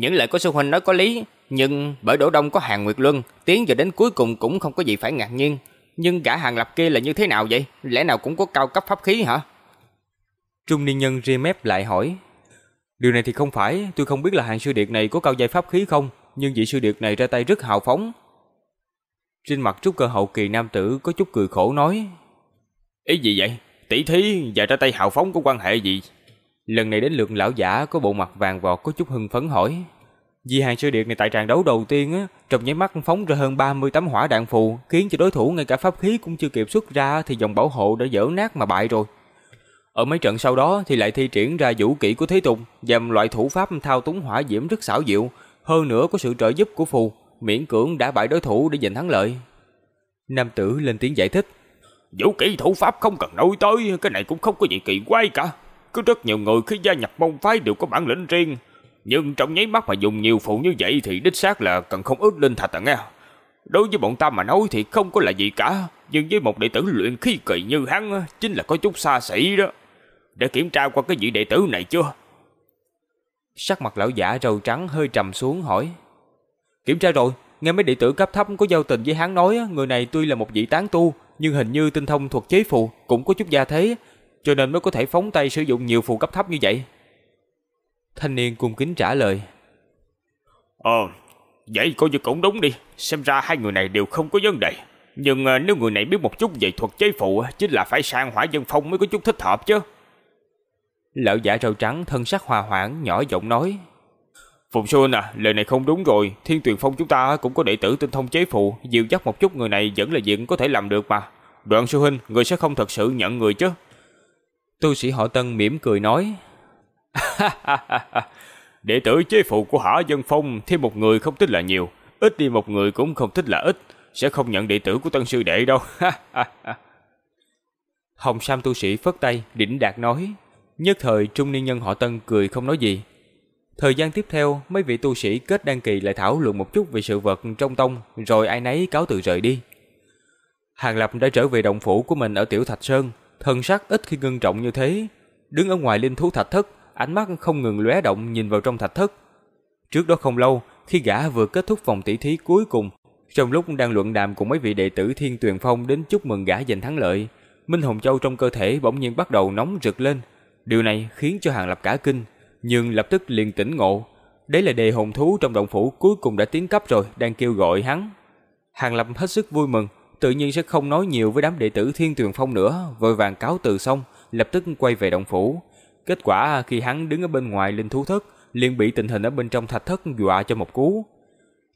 Những lời của sư huynh nói có lý, nhưng bởi Đỗ Đông có Hàng Nguyệt Luân, tiến vào đến cuối cùng cũng không có gì phải ngạc nhiên. Nhưng gã hàng lập kia là như thế nào vậy? Lẽ nào cũng có cao cấp pháp khí hả? Trung niên nhân ria mép lại hỏi. Điều này thì không phải, tôi không biết là hàng sư điệt này có cao giai pháp khí không, nhưng vị sư điệt này ra tay rất hào phóng. Trên mặt trúc cơ hậu kỳ nam tử có chút cười khổ nói. Ý gì vậy? Tỷ thí và ra tay hào phóng có quan hệ gì? Lần này đến lượt lão giả có bộ mặt vàng vọt có chút hưng phấn hỏi. Vì hàng sư điệt này tại tràng đấu đầu tiên á, trong nháy mắt phóng ra hơn 30 tấm hỏa đạn phù, khiến cho đối thủ ngay cả pháp khí cũng chưa kịp xuất ra thì dòng bảo hộ đã dở nát mà bại rồi. Ở mấy trận sau đó thì lại thi triển ra vũ kỹ của Thế Tùng, dầm loại thủ pháp thao túng hỏa diễm rất xảo diệu, hơn nữa có sự trợ giúp của phù, miễn cưỡng đã bại đối thủ để giành thắng lợi. Nam tử lên tiếng giải thích. Vũ kỹ thủ pháp không cần nói tới, cái này cũng không có gì kỳ quái cả cứ rất nhiều người khi gia nhập môn phái đều có bản lĩnh riêng, nhưng trong nháy mắt mà dùng nhiều phụ như vậy thì đích xác là cần không ước linh thạch à nghe. Đối với bọn ta mà nói thì không có là gì cả, nhưng với một đệ tử luyện khí kỳ như hắn chính là có chút xa xỉ đó. Để kiểm tra qua cái vị đệ tử này chưa? Sắc mặt lão giả râu trắng hơi trầm xuống hỏi. Kiểm tra rồi, nghe mấy đệ tử cấp thấp có giao tình với hắn nói người này tuy là một vị tán tu, nhưng hình như tinh thông thuật chế phù cũng có chút gia thế, cho nên mới có thể phóng tay sử dụng nhiều phù cấp thấp như vậy. Thanh niên cung kính trả lời. Ờ, vậy coi như cũng đúng đi, xem ra hai người này đều không có vấn đề. Nhưng à, nếu người này biết một chút về thuật chế phù chính là phải sang hỏa dân phong mới có chút thích hợp chứ. Lão giả râu trắng thân sắc hòa hoãn nhỏ giọng nói. Phùng Xuân à, lời này không đúng rồi, Thiên Tuyền Phong chúng ta cũng có đệ tử tinh thông chế phù, dịu dắt một chút người này vẫn là chuyện có thể làm được mà. Đoạn sư huynh, người sẽ không thật sự nhận người chứ? Tu sĩ họ Tân mỉm cười nói. đệ tử chế phù của Hỏa Dân Phong thêm một người không thích là nhiều, ít đi một người cũng không thích là ít, sẽ không nhận đệ tử của Tân sư đệ đâu. Hồng Sam tu sĩ phất tay, đỉnh đạt nói. Nhất thời trung niên nhân họ Tân cười không nói gì. Thời gian tiếp theo, mấy vị tu sĩ kết đăng kỳ lại thảo luận một chút về sự vật trong tông, rồi ai nấy cáo từ rời đi. Hàng Lập đã trở về động phủ của mình ở Tiểu Thạch Sơn, thần sắc ít khi ngưng trọng như thế. Đứng ở ngoài linh thú thạch thất, ánh mắt không ngừng lóe động nhìn vào trong thạch thất. Trước đó không lâu, khi gã vừa kết thúc vòng tỷ thí cuối cùng, trong lúc đang luận đàm cùng mấy vị đệ tử Thiên Tuyền Phong đến chúc mừng gã giành thắng lợi, Minh Hồng Châu trong cơ thể bỗng nhiên bắt đầu nóng rực lên, Điều này khiến cho Hàng Lập cả kinh, nhưng lập tức liền tỉnh ngộ. Đấy là đề hồn thú trong động phủ cuối cùng đã tiến cấp rồi, đang kêu gọi hắn. Hàng Lập hết sức vui mừng, tự nhiên sẽ không nói nhiều với đám đệ tử Thiên Tuyền Phong nữa, vội vàng cáo từ xong, lập tức quay về động phủ. Kết quả khi hắn đứng ở bên ngoài linh thú thất, liền bị tình hình ở bên trong thạch thất dọa cho một cú.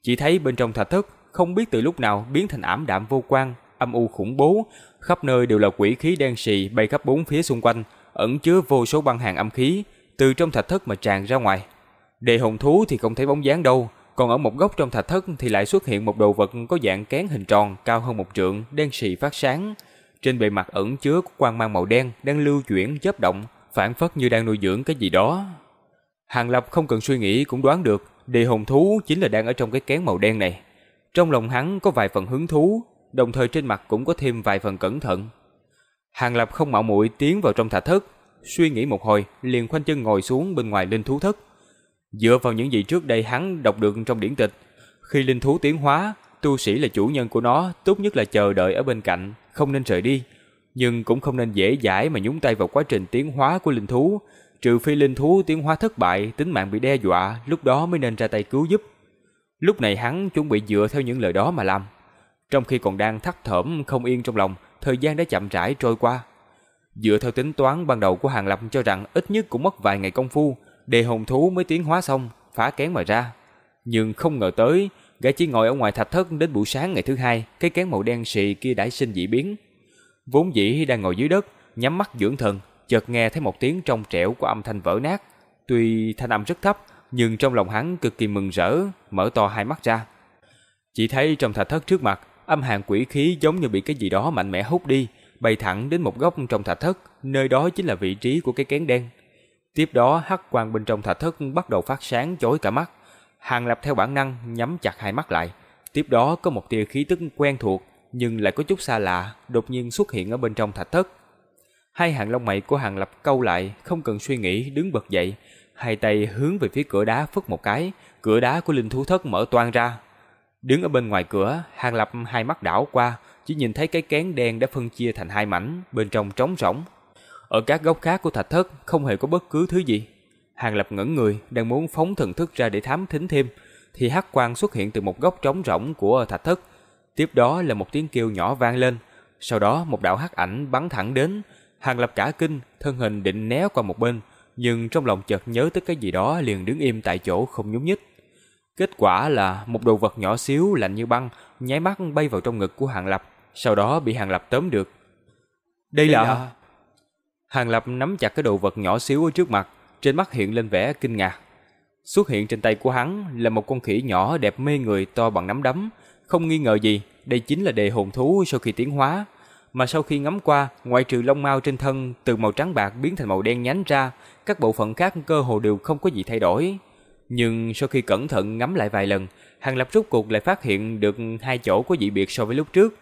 Chỉ thấy bên trong thạch thất, không biết từ lúc nào biến thành ảm đạm vô quang, âm u khủng bố, khắp nơi đều là quỷ khí đen sì bay khắp bốn phía xung quanh, ẩn chứa vô số băng hàng âm khí từ trong thạch thất mà tràn ra ngoài. Đề hồn thú thì không thấy bóng dáng đâu, còn ở một góc trong thạch thất thì lại xuất hiện một đồ vật có dạng kén hình tròn cao hơn một trượng, đen xì phát sáng. Trên bề mặt ẩn chứa quang mang màu đen đang lưu chuyển chớp động, phản phất như đang nuôi dưỡng cái gì đó. Hàng Lập không cần suy nghĩ cũng đoán được, đề hồn thú chính là đang ở trong cái kén màu đen này. Trong lòng hắn có vài phần hứng thú, đồng thời trên mặt cũng có thêm vài phần cẩn thận. Hàng Lập không mạo muội tiến vào trong thạch thất, suy nghĩ một hồi, liền khoanh chân ngồi xuống bên ngoài linh thú thất. Dựa vào những gì trước đây hắn đọc được trong điển tịch, khi linh thú tiến hóa, tu sĩ là chủ nhân của nó, tốt nhất là chờ đợi ở bên cạnh, không nên rời đi, nhưng cũng không nên dễ dãi mà nhúng tay vào quá trình tiến hóa của linh thú, trừ phi linh thú tiến hóa thất bại, tính mạng bị đe dọa, lúc đó mới nên ra tay cứu giúp. Lúc này hắn chuẩn bị dựa theo những lời đó mà làm. Trong khi còn đang thắt thởm không yên trong lòng, thời gian đã chậm rãi trôi qua. Dựa theo tính toán ban đầu của Hàng Lập cho rằng ít nhất cũng mất vài ngày công phu, đề hồn thú mới tiến hóa xong, phá kén mà ra. Nhưng không ngờ tới, gã chỉ ngồi ở ngoài thạch thất đến buổi sáng ngày thứ hai, cái kén màu đen xì kia đã sinh dị biến. Vốn dĩ đang ngồi dưới đất, nhắm mắt dưỡng thần, chợt nghe thấy một tiếng trong trẻo của âm thanh vỡ nát. Tuy thanh âm rất thấp, nhưng trong lòng hắn cực kỳ mừng rỡ, mở to hai mắt ra. Chỉ thấy trong thạch thất trước mặt, âm hàn quỷ khí giống như bị cái gì đó mạnh mẽ hút đi, bay thẳng đến một góc trong thạch thất, nơi đó chính là vị trí của cái kén đen. Tiếp đó hắc quang bên trong thạch thất bắt đầu phát sáng chói cả mắt. Hàng Lập theo bản năng nhắm chặt hai mắt lại. Tiếp đó có một tia khí tức quen thuộc nhưng lại có chút xa lạ đột nhiên xuất hiện ở bên trong thạch thất. Hai hàng lông mày của Hàng Lập câu lại, không cần suy nghĩ đứng bật dậy, hai tay hướng về phía cửa đá phất một cái, cửa đá của linh thú thất mở toang ra. Đứng ở bên ngoài cửa, Hàng Lập hai mắt đảo qua, chỉ nhìn thấy cái kén đen đã phân chia thành hai mảnh, bên trong trống rỗng. Ở các góc khác của thạch thất không hề có bất cứ thứ gì. Hàng Lập ngẩn người, đang muốn phóng thần thức ra để thám thính thêm, thì hắc quang xuất hiện từ một góc trống rỗng của thạch thất. Tiếp đó là một tiếng kêu nhỏ vang lên, sau đó một đạo hắc ảnh bắn thẳng đến. Hàng Lập cả kinh, thân hình định né qua một bên, nhưng trong lòng chợt nhớ tới cái gì đó liền đứng im tại chỗ không nhúc nhích. Kết quả là một đồ vật nhỏ xíu lạnh như băng, nháy mắt bay vào trong ngực của Hàng Lập, sau đó bị Hàng Lập tóm được. Đây, Đây là... là... Hàng Lập nắm chặt cái đồ vật nhỏ xíu ở trước mặt, trên mắt hiện lên vẻ kinh ngạc. Xuất hiện trên tay của hắn là một con khỉ nhỏ đẹp mê người to bằng nắm đấm, không nghi ngờ gì, đây chính là đề hồn thú sau khi tiến hóa. Mà sau khi ngắm qua, ngoại trừ lông mao trên thân từ màu trắng bạc biến thành màu đen nhánh ra, các bộ phận khác cơ hồ đều không có gì thay đổi. Nhưng sau khi cẩn thận ngắm lại vài lần, Hàng Lập rút cuộc lại phát hiện được hai chỗ có dị biệt so với lúc trước.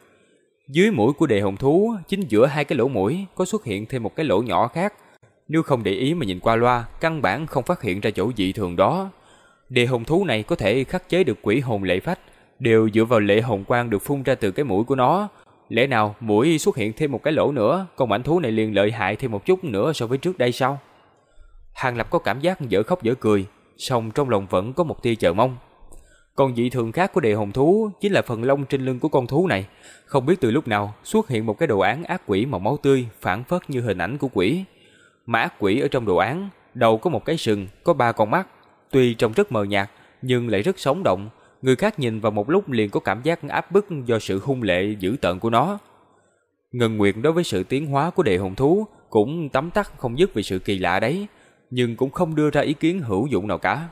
Dưới mũi của đề hồn thú, chính giữa hai cái lỗ mũi có xuất hiện thêm một cái lỗ nhỏ khác. Nếu không để ý mà nhìn qua loa, căn bản không phát hiện ra chỗ dị thường đó. Đề hồn thú này có thể khắc chế được quỷ hồn lệ phách, đều dựa vào lệ hồn quang được phun ra từ cái mũi của nó. Lẽ nào mũi xuất hiện thêm một cái lỗ nữa, con mảnh thú này liền lợi hại thêm một chút nữa so với trước đây sao? Hàng Lập có cảm giác dở khóc dở cười, song trong lòng vẫn có một tia chờ mong. Còn dị thường khác của đề hồn thú chính là phần lông trên lưng của con thú này, không biết từ lúc nào xuất hiện một cái đồ án ác quỷ màu máu tươi phản phất như hình ảnh của quỷ. Mà ác quỷ ở trong đồ án, đầu có một cái sừng, có ba con mắt, tuy trông rất mờ nhạt nhưng lại rất sống động, người khác nhìn vào một lúc liền có cảm giác áp bức do sự hung lệ dữ tợn của nó. Ngân Nguyệt đối với sự tiến hóa của đề hồn thú cũng tấm tắc không dứt vì sự kỳ lạ đấy, nhưng cũng không đưa ra ý kiến hữu dụng nào cả.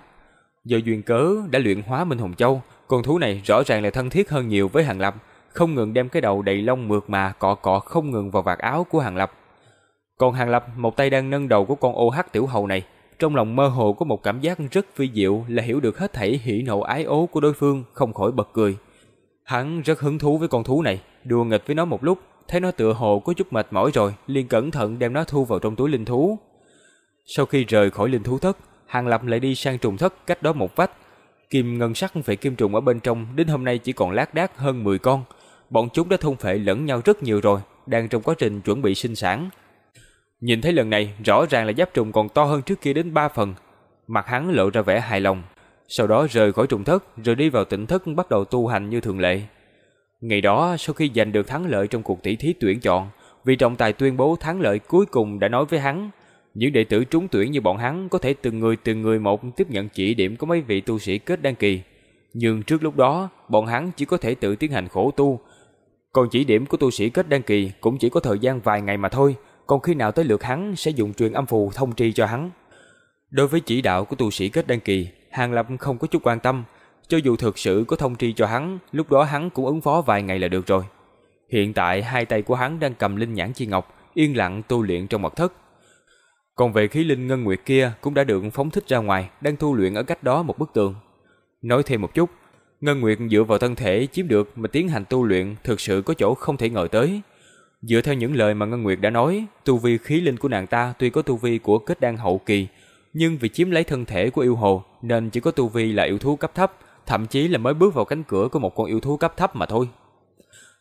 Do duyên cớ đã luyện hóa Minh Hồng Châu, con thú này rõ ràng là thân thiết hơn nhiều với Hàng Lập, không ngừng đem cái đầu đầy lông mượt mà cọ cọ không ngừng vào vạt áo của Hàng Lập. Còn Hàng Lập một tay đang nâng đầu của con ô hắc tiểu hầu này, trong lòng mơ hồ có một cảm giác rất phi diệu là hiểu được hết thảy hỉ nộ ái ố của đối phương, không khỏi bật cười. Hắn rất hứng thú với con thú này, đùa nghịch với nó một lúc, thấy nó tựa hồ có chút mệt mỏi rồi, liền cẩn thận đem nó thu vào trong túi linh thú. Sau khi rời khỏi linh thú thất, Hàng Lập lại đi sang trùng thất cách đó một vách. Kim ngân sắc phải kim trùng ở bên trong đến hôm nay chỉ còn lác đác hơn 10 con. Bọn chúng đã thôn phệ lẫn nhau rất nhiều rồi, đang trong quá trình chuẩn bị sinh sản. Nhìn thấy lần này, rõ ràng là giáp trùng còn to hơn trước kia đến 3 phần. Mặt hắn lộ ra vẻ hài lòng, sau đó rời khỏi trùng thất, rồi đi vào tỉnh thất bắt đầu tu hành như thường lệ. Ngày đó, sau khi giành được thắng lợi trong cuộc tỷ thí tuyển chọn, vị trọng tài tuyên bố thắng lợi cuối cùng đã nói với hắn những đệ tử trúng tuyển như bọn hắn có thể từng người từng người một tiếp nhận chỉ điểm của mấy vị tu sĩ kết đăng kỳ. Nhưng trước lúc đó, bọn hắn chỉ có thể tự tiến hành khổ tu. Còn chỉ điểm của tu sĩ kết đăng kỳ cũng chỉ có thời gian vài ngày mà thôi, còn khi nào tới lượt hắn sẽ dùng truyền âm phù thông tri cho hắn. Đối với chỉ đạo của tu sĩ kết đăng kỳ, Hàng Lập không có chút quan tâm. Cho dù thực sự có thông tri cho hắn, lúc đó hắn cũng ứng phó vài ngày là được rồi. Hiện tại hai tay của hắn đang cầm linh nhãn chi ngọc, yên lặng tu luyện trong mật thất. Còn về khí linh ngân nguyệt kia cũng đã được phóng thích ra ngoài, đang tu luyện ở cách đó một bức tường. Nói thêm một chút, Ngân Nguyệt dựa vào thân thể chiếm được mà tiến hành tu luyện thực sự có chỗ không thể ngờ tới. Dựa theo những lời mà Ngân Nguyệt đã nói, tu vi khí linh của nàng ta tuy có tu vi của kết đan hậu kỳ, nhưng vì chiếm lấy thân thể của yêu hồ nên chỉ có tu vi là yêu thú cấp thấp, thậm chí là mới bước vào cánh cửa của một con yêu thú cấp thấp mà thôi.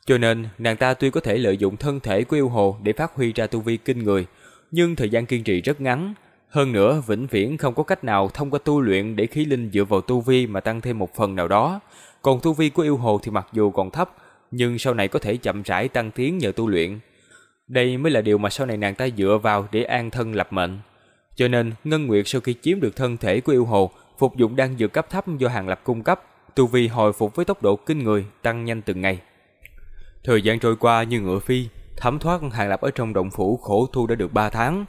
Cho nên, nàng ta tuy có thể lợi dụng thân thể của yêu hồ để phát huy ra tu vi kinh người, nhưng thời gian kiên trì rất ngắn. Hơn nữa, vĩnh viễn không có cách nào thông qua tu luyện để khí linh dựa vào tu vi mà tăng thêm một phần nào đó. Còn tu vi của yêu hồ thì mặc dù còn thấp, nhưng sau này có thể chậm rãi tăng tiến nhờ tu luyện. Đây mới là điều mà sau này nàng ta dựa vào để an thân lập mệnh. Cho nên, Ngân Nguyệt sau khi chiếm được thân thể của yêu hồ, phục dụng đang dược cấp thấp do hàng lập cung cấp, tu vi hồi phục với tốc độ kinh người, tăng nhanh từng ngày. Thời gian trôi qua như ngựa phi, thấm thoát hàng lập ở trong động phủ khổ thu đã được 3 tháng.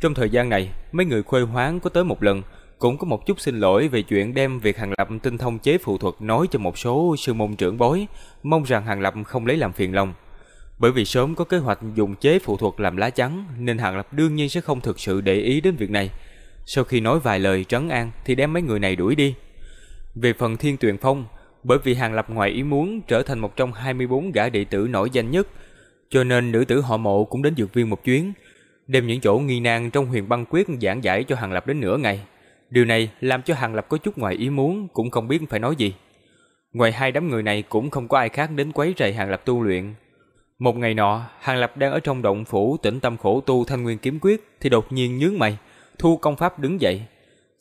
Trong thời gian này, mấy người khuê hoáng có tới một lần, cũng có một chút xin lỗi về chuyện đem việc hàng lập tinh thông chế phụ thuật nói cho một số sư môn trưởng bối, mong rằng hàng lập không lấy làm phiền lòng. Bởi vì sớm có kế hoạch dùng chế phụ thuật làm lá chắn, nên hàng lập đương nhiên sẽ không thực sự để ý đến việc này. Sau khi nói vài lời trấn an thì đem mấy người này đuổi đi. Về phần thiên tuyền phong, bởi vì hàng lập ngoài ý muốn trở thành một trong 24 gã đệ tử nổi danh nhất, cho nên nữ tử họ mộ cũng đến dược viên một chuyến, đem những chỗ nghi nan trong huyền băng quyết giảng giải cho Hàng Lập đến nửa ngày. Điều này làm cho Hàng Lập có chút ngoài ý muốn, cũng không biết phải nói gì. Ngoài hai đám người này cũng không có ai khác đến quấy rầy Hàng Lập tu luyện. Một ngày nọ, Hàng Lập đang ở trong động phủ tĩnh tâm khổ tu thanh nguyên kiếm quyết thì đột nhiên nhướng mày, thu công pháp đứng dậy.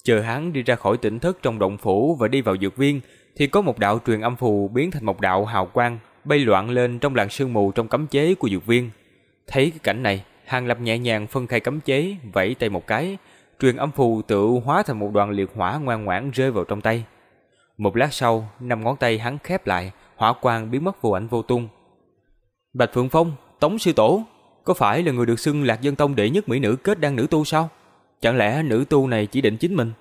Chờ hắn đi ra khỏi tỉnh thất trong động phủ và đi vào dược viên thì có một đạo truyền âm phù biến thành một đạo hào quang bay loạn lên trong làn sương mù trong cấm chế của dược viên. Thấy cái cảnh này, Hàng Lập nhẹ nhàng phân khai cấm chế, vẫy tay một cái, truyền âm phù tự hóa thành một đoàn liệt hỏa ngoan ngoãn rơi vào trong tay. Một lát sau, năm ngón tay hắn khép lại, hỏa quang biến mất vô ảnh vô tung. Bạch Phượng Phong, Tống sư tổ, có phải là người được xưng Lạc Dân Tông đệ nhất mỹ nữ kết đan nữ tu sao? Chẳng lẽ nữ tu này chỉ định chính mình?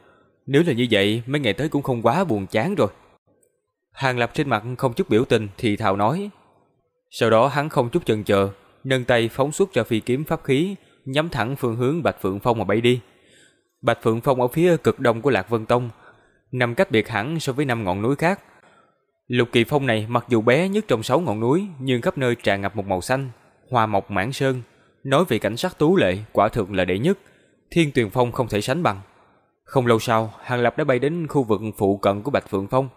Nếu là như vậy, mấy ngày tới cũng không quá buồn chán rồi. Hàng Lập trên mặt không chút biểu tình thì thào nói. Sau đó hắn không chút chần chờ, nâng tay phóng xuất ra phi kiếm pháp khí, nhắm thẳng phương hướng Bạch Phượng Phong mà bay đi. Bạch Phượng Phong ở phía cực đông của Lạc Vân Tông, nằm cách biệt hẳn so với năm ngọn núi khác. Lục Kỳ Phong này mặc dù bé nhất trong sáu ngọn núi, nhưng khắp nơi tràn ngập một màu xanh, hoa mộc mãn sơn. Nói về cảnh sắc tú lệ, quả thực là đệ nhất. Thiên Tuyền Phong không thể sánh bằng. Không lâu sau, Hàng Lập đã bay đến khu vực phụ cận của Bạch Phượng Phong.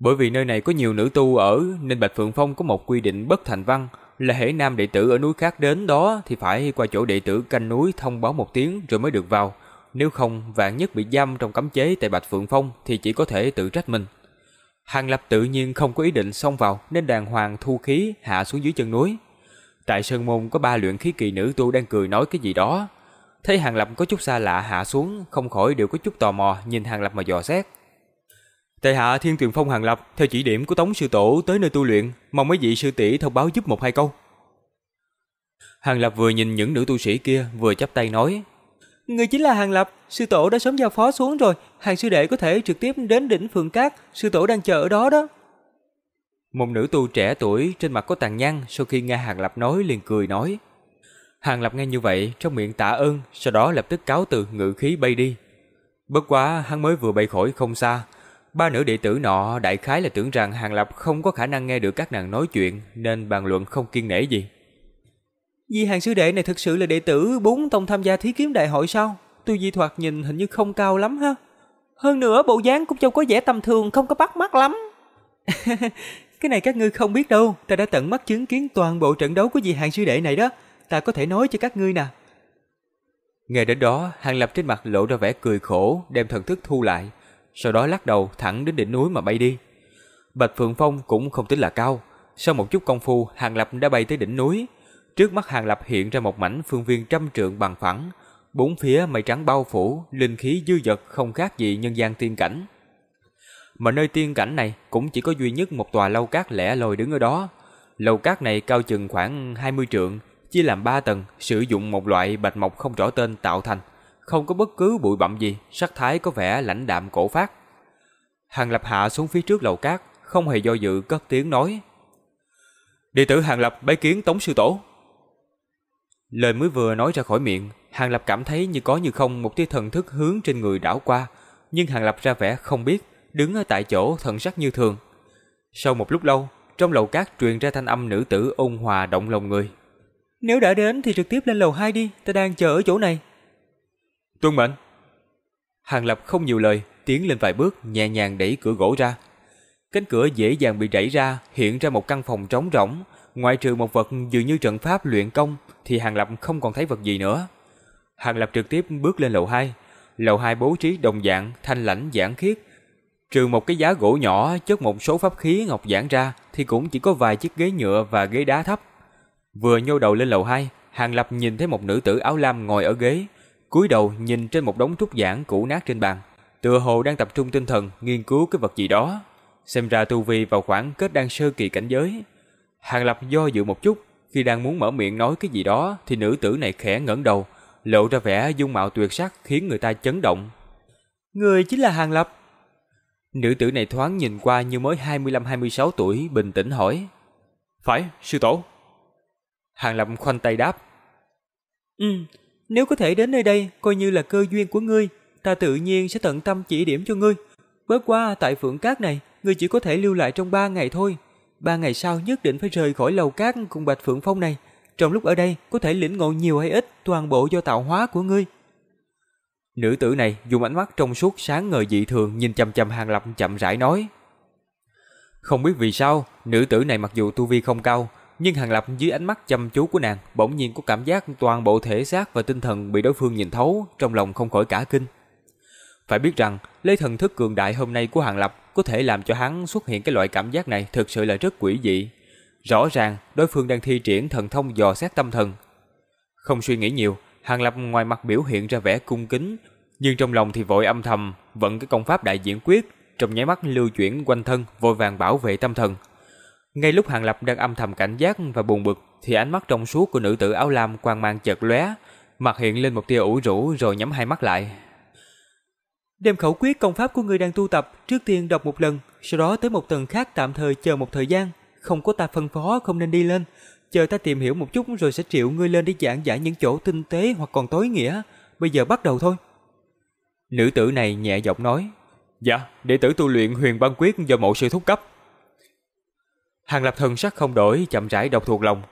Bởi vì nơi này có nhiều nữ tu ở nên Bạch Phượng Phong có một quy định bất thành văn là hễ nam đệ tử ở núi khác đến đó thì phải qua chỗ đệ tử canh núi thông báo một tiếng rồi mới được vào. Nếu không, vạn nhất bị giam trong cấm chế tại Bạch Phượng Phong thì chỉ có thể tự trách mình. Hàng Lập tự nhiên không có ý định xông vào nên đàng hoàng thu khí hạ xuống dưới chân núi. Tại Sơn Môn có ba luyện khí kỳ nữ tu đang cười nói cái gì đó. Thấy Hàng Lập có chút xa lạ hạ xuống, không khỏi đều có chút tò mò nhìn Hàng Lập mà dò xét. Tề hạ Thiên Tuyền Phong Hàng Lập theo chỉ điểm của Tống sư tổ tới nơi tu luyện, mong mấy vị sư tỷ thông báo giúp một hai câu. Hàng Lập vừa nhìn những nữ tu sĩ kia, vừa chắp tay nói: Người chính là Hàng Lập, sư tổ đã sớm giao phó xuống rồi, hàng sư đệ có thể trực tiếp đến đỉnh Phượng Cát, sư tổ đang chờ ở đó đó. Một nữ tu trẻ tuổi trên mặt có tàn nhang sau khi nghe Hàng Lập nói liền cười nói. Hàng Lập nghe như vậy trong miệng tạ ơn, sau đó lập tức cáo từ ngự khí bay đi. Bất quá hắn mới vừa bay khỏi không xa, ba nữ đệ tử nọ đại khái là tưởng rằng Hàng Lập không có khả năng nghe được các nàng nói chuyện nên bàn luận không kiên nể gì. Di hàng sư đệ này thực sự là đệ tử bốn tông tham gia thí kiếm đại hội sao? Tu di thoạt nhìn hình như không cao lắm ha. Hơn nữa bộ dáng cũng trông có vẻ tầm thường không có bắt mắt lắm. cái này các ngươi không biết đâu, ta đã tận mắt chứng kiến toàn bộ trận đấu của di hàng sư đệ này đó, ta có thể nói cho các ngươi nè. Nghe đến đó, Hàng Lập trên mặt lộ ra vẻ cười khổ, đem thần thức thu lại, sau đó lắc đầu thẳng đến đỉnh núi mà bay đi. Bạch Phượng Phong cũng không tính là cao, sau một chút công phu, Hàng Lập đã bay tới đỉnh núi, Trước mắt Hàng Lập hiện ra một mảnh phương viên trăm trượng bằng phẳng, bốn phía mây trắng bao phủ, linh khí dư dật không khác gì nhân gian tiên cảnh. Mà nơi tiên cảnh này cũng chỉ có duy nhất một tòa lâu cát lẻ loi đứng ở đó. lâu cát này cao chừng khoảng 20 trượng, chia làm ba tầng, sử dụng một loại bạch mộc không rõ tên tạo thành, không có bất cứ bụi bặm gì, sắc thái có vẻ lãnh đạm cổ phát. Hàng Lập hạ xuống phía trước lầu cát, không hề do dự cất tiếng nói: "Đệ tử Hàng Lập bái kiến Tống sư tổ." Lời mới vừa nói ra khỏi miệng, Hàng Lập cảm thấy như có như không một tia thần thức hướng trên người đảo qua, nhưng Hàng Lập ra vẻ không biết, đứng ở tại chỗ thần sắc như thường. Sau một lúc lâu, trong lầu cát truyền ra thanh âm nữ tử ôn hòa động lòng người. Nếu đã đến thì trực tiếp lên lầu 2 đi, ta đang chờ ở chỗ này. Tuân mệnh. Hàng Lập không nhiều lời, tiến lên vài bước, nhẹ nhàng đẩy cửa gỗ ra. Cánh cửa dễ dàng bị đẩy ra, hiện ra một căn phòng trống rỗng, ngoại trừ một vật dường như trận pháp luyện công thì Hàng Lập không còn thấy vật gì nữa. Hàng Lập trực tiếp bước lên lầu 2. Lầu 2 bố trí đồng dạng, thanh lãnh giản khiết. Trừ một cái giá gỗ nhỏ chất một số pháp khí ngọc giản ra thì cũng chỉ có vài chiếc ghế nhựa và ghế đá thấp. Vừa nhô đầu lên lầu 2, Hàng Lập nhìn thấy một nữ tử áo lam ngồi ở ghế, cúi đầu nhìn trên một đống trúc giản cũ nát trên bàn, tựa hồ đang tập trung tinh thần nghiên cứu cái vật gì đó. Xem ra tu vi vào khoảng kết đan sơ kỳ cảnh giới. Hàng Lập do dự một chút, khi đang muốn mở miệng nói cái gì đó thì nữ tử này khẽ ngẩng đầu, lộ ra vẻ dung mạo tuyệt sắc khiến người ta chấn động. Người chính là Hàng Lập. Nữ tử này thoáng nhìn qua như mới 25-26 tuổi, bình tĩnh hỏi. Phải, sư tổ. Hàng Lập khoanh tay đáp. Ừ, nếu có thể đến nơi đây, coi như là cơ duyên của ngươi, ta tự nhiên sẽ tận tâm chỉ điểm cho ngươi. Bớt qua tại Phượng Cát này, ngươi chỉ có thể lưu lại trong ba ngày thôi ba ngày sau nhất định phải rời khỏi lầu cát cùng Bạch Phượng Phong này. Trong lúc ở đây có thể lĩnh ngộ nhiều hay ít toàn bộ do tạo hóa của ngươi. Nữ tử này dùng ánh mắt trong suốt sáng ngời dị thường nhìn chăm chăm Hàng Lập chậm rãi nói. Không biết vì sao, nữ tử này mặc dù tu vi không cao, nhưng Hàng Lập dưới ánh mắt chăm chú của nàng bỗng nhiên có cảm giác toàn bộ thể xác và tinh thần bị đối phương nhìn thấu, trong lòng không khỏi cả kinh. Phải biết rằng, lấy thần thức cường đại hôm nay của Hàng Lập có thể làm cho hắn xuất hiện cái loại cảm giác này thực sự là rất quỷ dị. Rõ ràng, đối phương đang thi triển thần thông dò xét tâm thần. Không suy nghĩ nhiều, Hàng Lập ngoài mặt biểu hiện ra vẻ cung kính, nhưng trong lòng thì vội âm thầm vận cái công pháp đại diễn quyết, trong nháy mắt lưu chuyển quanh thân, vội vàng bảo vệ tâm thần. Ngay lúc Hàng Lập đang âm thầm cảnh giác và buồn bực, thì ánh mắt trong suốt của nữ tử áo lam quang mang chợt lóe, mặt hiện lên một tia ủ rũ rồi nhắm hai mắt lại. Đem khẩu quyết công pháp của người đang tu tập, trước tiên đọc một lần, sau đó tới một tầng khác tạm thời chờ một thời gian, không có ta phân phó không nên đi lên, chờ ta tìm hiểu một chút rồi sẽ triệu ngươi lên để giảng giải những chỗ tinh tế hoặc còn tối nghĩa, bây giờ bắt đầu thôi. Nữ tử này nhẹ giọng nói, Dạ, đệ tử tu luyện huyền băng quyết do mộ sư thúc cấp. Hàng lập thần sắc không đổi, chậm rãi đọc thuộc lòng.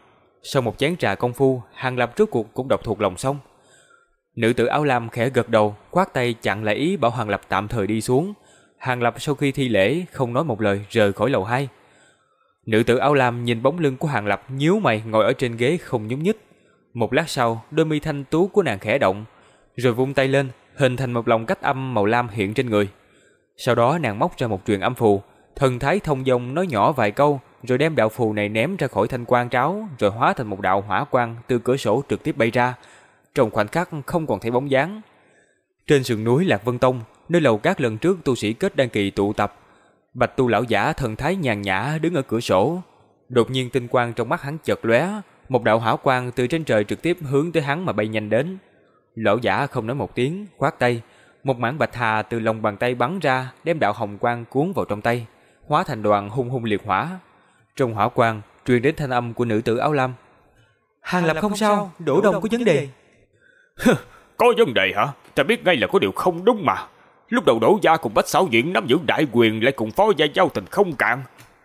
Sau một chén trà công phu, hàng lập trước cuộc cũng đọc thuộc lòng xong. Nữ tử áo lam khẽ gật đầu, khoát tay chặn lại ý bảo hàng lập tạm thời đi xuống. Hàng lập sau khi thi lễ, không nói một lời rời khỏi lầu hai. Nữ tử áo lam nhìn bóng lưng của hàng lập nhíu mày ngồi ở trên ghế không nhúc nhích. Một lát sau, đôi mi thanh tú của nàng khẽ động, rồi vung tay lên, hình thành một lòng cách âm màu lam hiện trên người. Sau đó nàng móc ra một truyền âm phù, thần thái thông dong nói nhỏ vài câu, rồi đem đạo phù này ném ra khỏi thanh quan tráo, rồi hóa thành một đạo hỏa quang từ cửa sổ trực tiếp bay ra. Trong khoảnh khắc không còn thấy bóng dáng. Trên sườn núi Lạc Vân Tông, nơi lầu các lần trước tu sĩ kết đăng kỳ tụ tập, Bạch tu lão giả thần thái nhàn nhã đứng ở cửa sổ. Đột nhiên tinh quang trong mắt hắn chợt lóe, một đạo hỏa quang từ trên trời trực tiếp hướng tới hắn mà bay nhanh đến. Lão giả không nói một tiếng, khoát tay, một mảng bạch hà từ lòng bàn tay bắn ra, đem đạo hồng quang cuốn vào trong tay, hóa thành đoàn hung hung liệt hỏa. Trong hỏa quang truyền đến thanh âm của nữ tử áo lam. Hàng Lập không sao, đổ đông có vấn đề. có vấn đề hả? Ta biết ngay là có điều không đúng mà. Lúc đầu đổ gia cùng Bách Sáu Diện nắm giữ đại quyền lại cùng phó gia giao tình không cạn.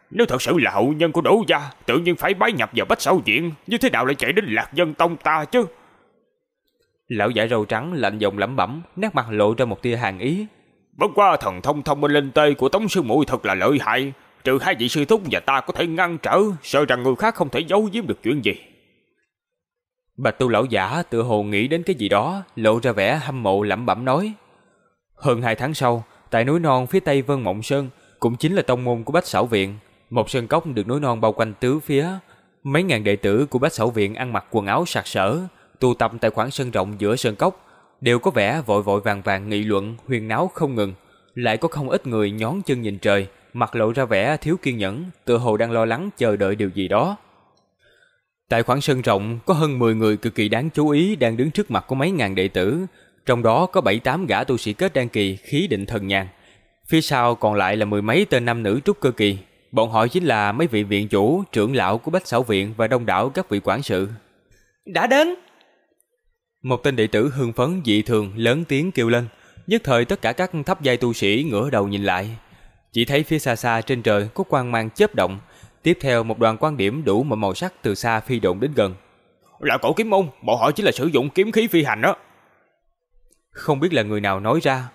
Nếu thật sự là hậu nhân của đổ gia, tự nhiên phải bái nhập vào Bách Sáu Diện, như thế nào lại chạy đến Lạc Dân Tông ta chứ? Lão giả râu trắng lạnh giọng lẩm bẩm, nét mặt lộ ra một tia hàn ý. Bất qua thần thông thông minh linh tê của Tống sư muội thật là lợi hại, trừ hai vị sư thúc và ta có thể ngăn trở, sợ rằng người khác không thể giấu giếm được chuyện gì. Bạch tu lão giả tự hồ nghĩ đến cái gì đó, lộ ra vẻ hâm mộ lẩm bẩm nói. Hơn hai tháng sau, tại núi non phía tây Vân Mộng Sơn, cũng chính là tông môn của Bách Sảo Viện, một sơn cốc được núi non bao quanh tứ phía. Mấy ngàn đệ tử của Bách Sảo Viện ăn mặc quần áo sặc sỡ, tụ tập tại khoảng sân rộng giữa sơn cốc, đều có vẻ vội vội vàng vàng nghị luận, huyền náo không ngừng. Lại có không ít người nhón chân nhìn trời, mặt lộ ra vẻ thiếu kiên nhẫn, tựa hồ đang lo lắng chờ đợi điều gì đó. Tại khoảng sân rộng, có hơn 10 người cực kỳ đáng chú ý đang đứng trước mặt của mấy ngàn đệ tử, trong đó có 7-8 gã tu sĩ kết đan kỳ khí định thần nhàn. Phía sau còn lại là mười mấy tên nam nữ trúc cơ kỳ. Bọn họ chính là mấy vị viện chủ, trưởng lão của Bách Xảo Viện và đông đảo các vị quản sự. Đã đến! Một tên đệ tử hưng phấn dị thường lớn tiếng kêu lên. Nhất thời tất cả các thấp giai tu sĩ ngửa đầu nhìn lại. Chỉ thấy phía xa xa trên trời có quang mang chớp động. Tiếp theo một đoàn quan điểm đủ mọi màu sắc từ xa phi độn đến gần. Là cổ kiếm môn, bọn họ chỉ là sử dụng kiếm khí phi hành đó. Không biết là người nào nói ra.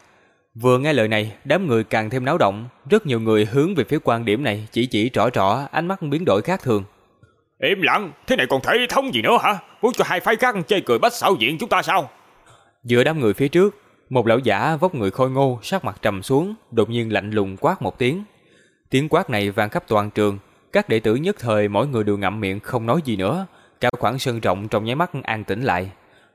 Vừa nghe lời này, đám người càng thêm náo động, rất nhiều người hướng về phía quan điểm này chỉ chỉ trỏ trỏ, ánh mắt biến đổi khác thường. Im lặng, thế này còn thể thống gì nữa hả? Muốn cho hai phái khác chơi cười bách xảo diện chúng ta sao? Giữa đám người phía trước, một lão giả vóc người khôi ngô, sắc mặt trầm xuống, đột nhiên lạnh lùng quát một tiếng. Tiếng quát này vang khắp toàn trường, các đệ tử nhất thời mỗi người đều ngậm miệng không nói gì nữa, cả khoảng sân rộng trong nháy mắt an tĩnh lại.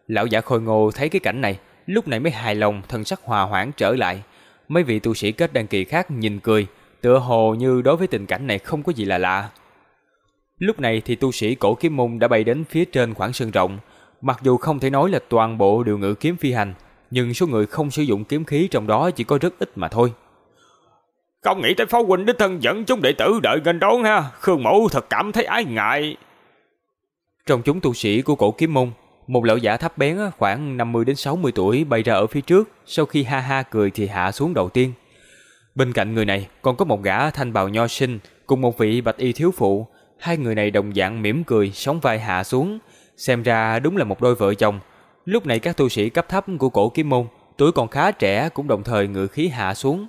Lão giả khôi ngô thấy cái cảnh này, lúc này mới hài lòng thân sắc hòa hoãn trở lại. Mấy vị tu sĩ kết đăng kỳ khác nhìn cười, tựa hồ như đối với tình cảnh này không có gì là lạ. Lúc này thì tu sĩ cổ kiếm môn đã bay đến phía trên khoảng sân rộng, mặc dù không thể nói là toàn bộ đều ngự kiếm phi hành, nhưng số người không sử dụng kiếm khí trong đó chỉ có rất ít mà thôi. Không nghĩ tới phó huynh đích thân dẫn chúng đệ tử đợi gần đón ha, Khương Mẫu thật cảm thấy ái ngại. Trong chúng tu sĩ của cổ kiếm môn, một lão giả thấp bén khoảng 50 đến 60 tuổi bay ra ở phía trước, sau khi ha ha cười thì hạ xuống đầu tiên. Bên cạnh người này còn có một gã thanh bào nho sinh cùng một vị bạch y thiếu phụ, hai người này đồng dạng mỉm cười, sóng vai hạ xuống, xem ra đúng là một đôi vợ chồng. Lúc này các tu sĩ cấp thấp của cổ kiếm môn tuổi còn khá trẻ cũng đồng thời ngự khí hạ xuống.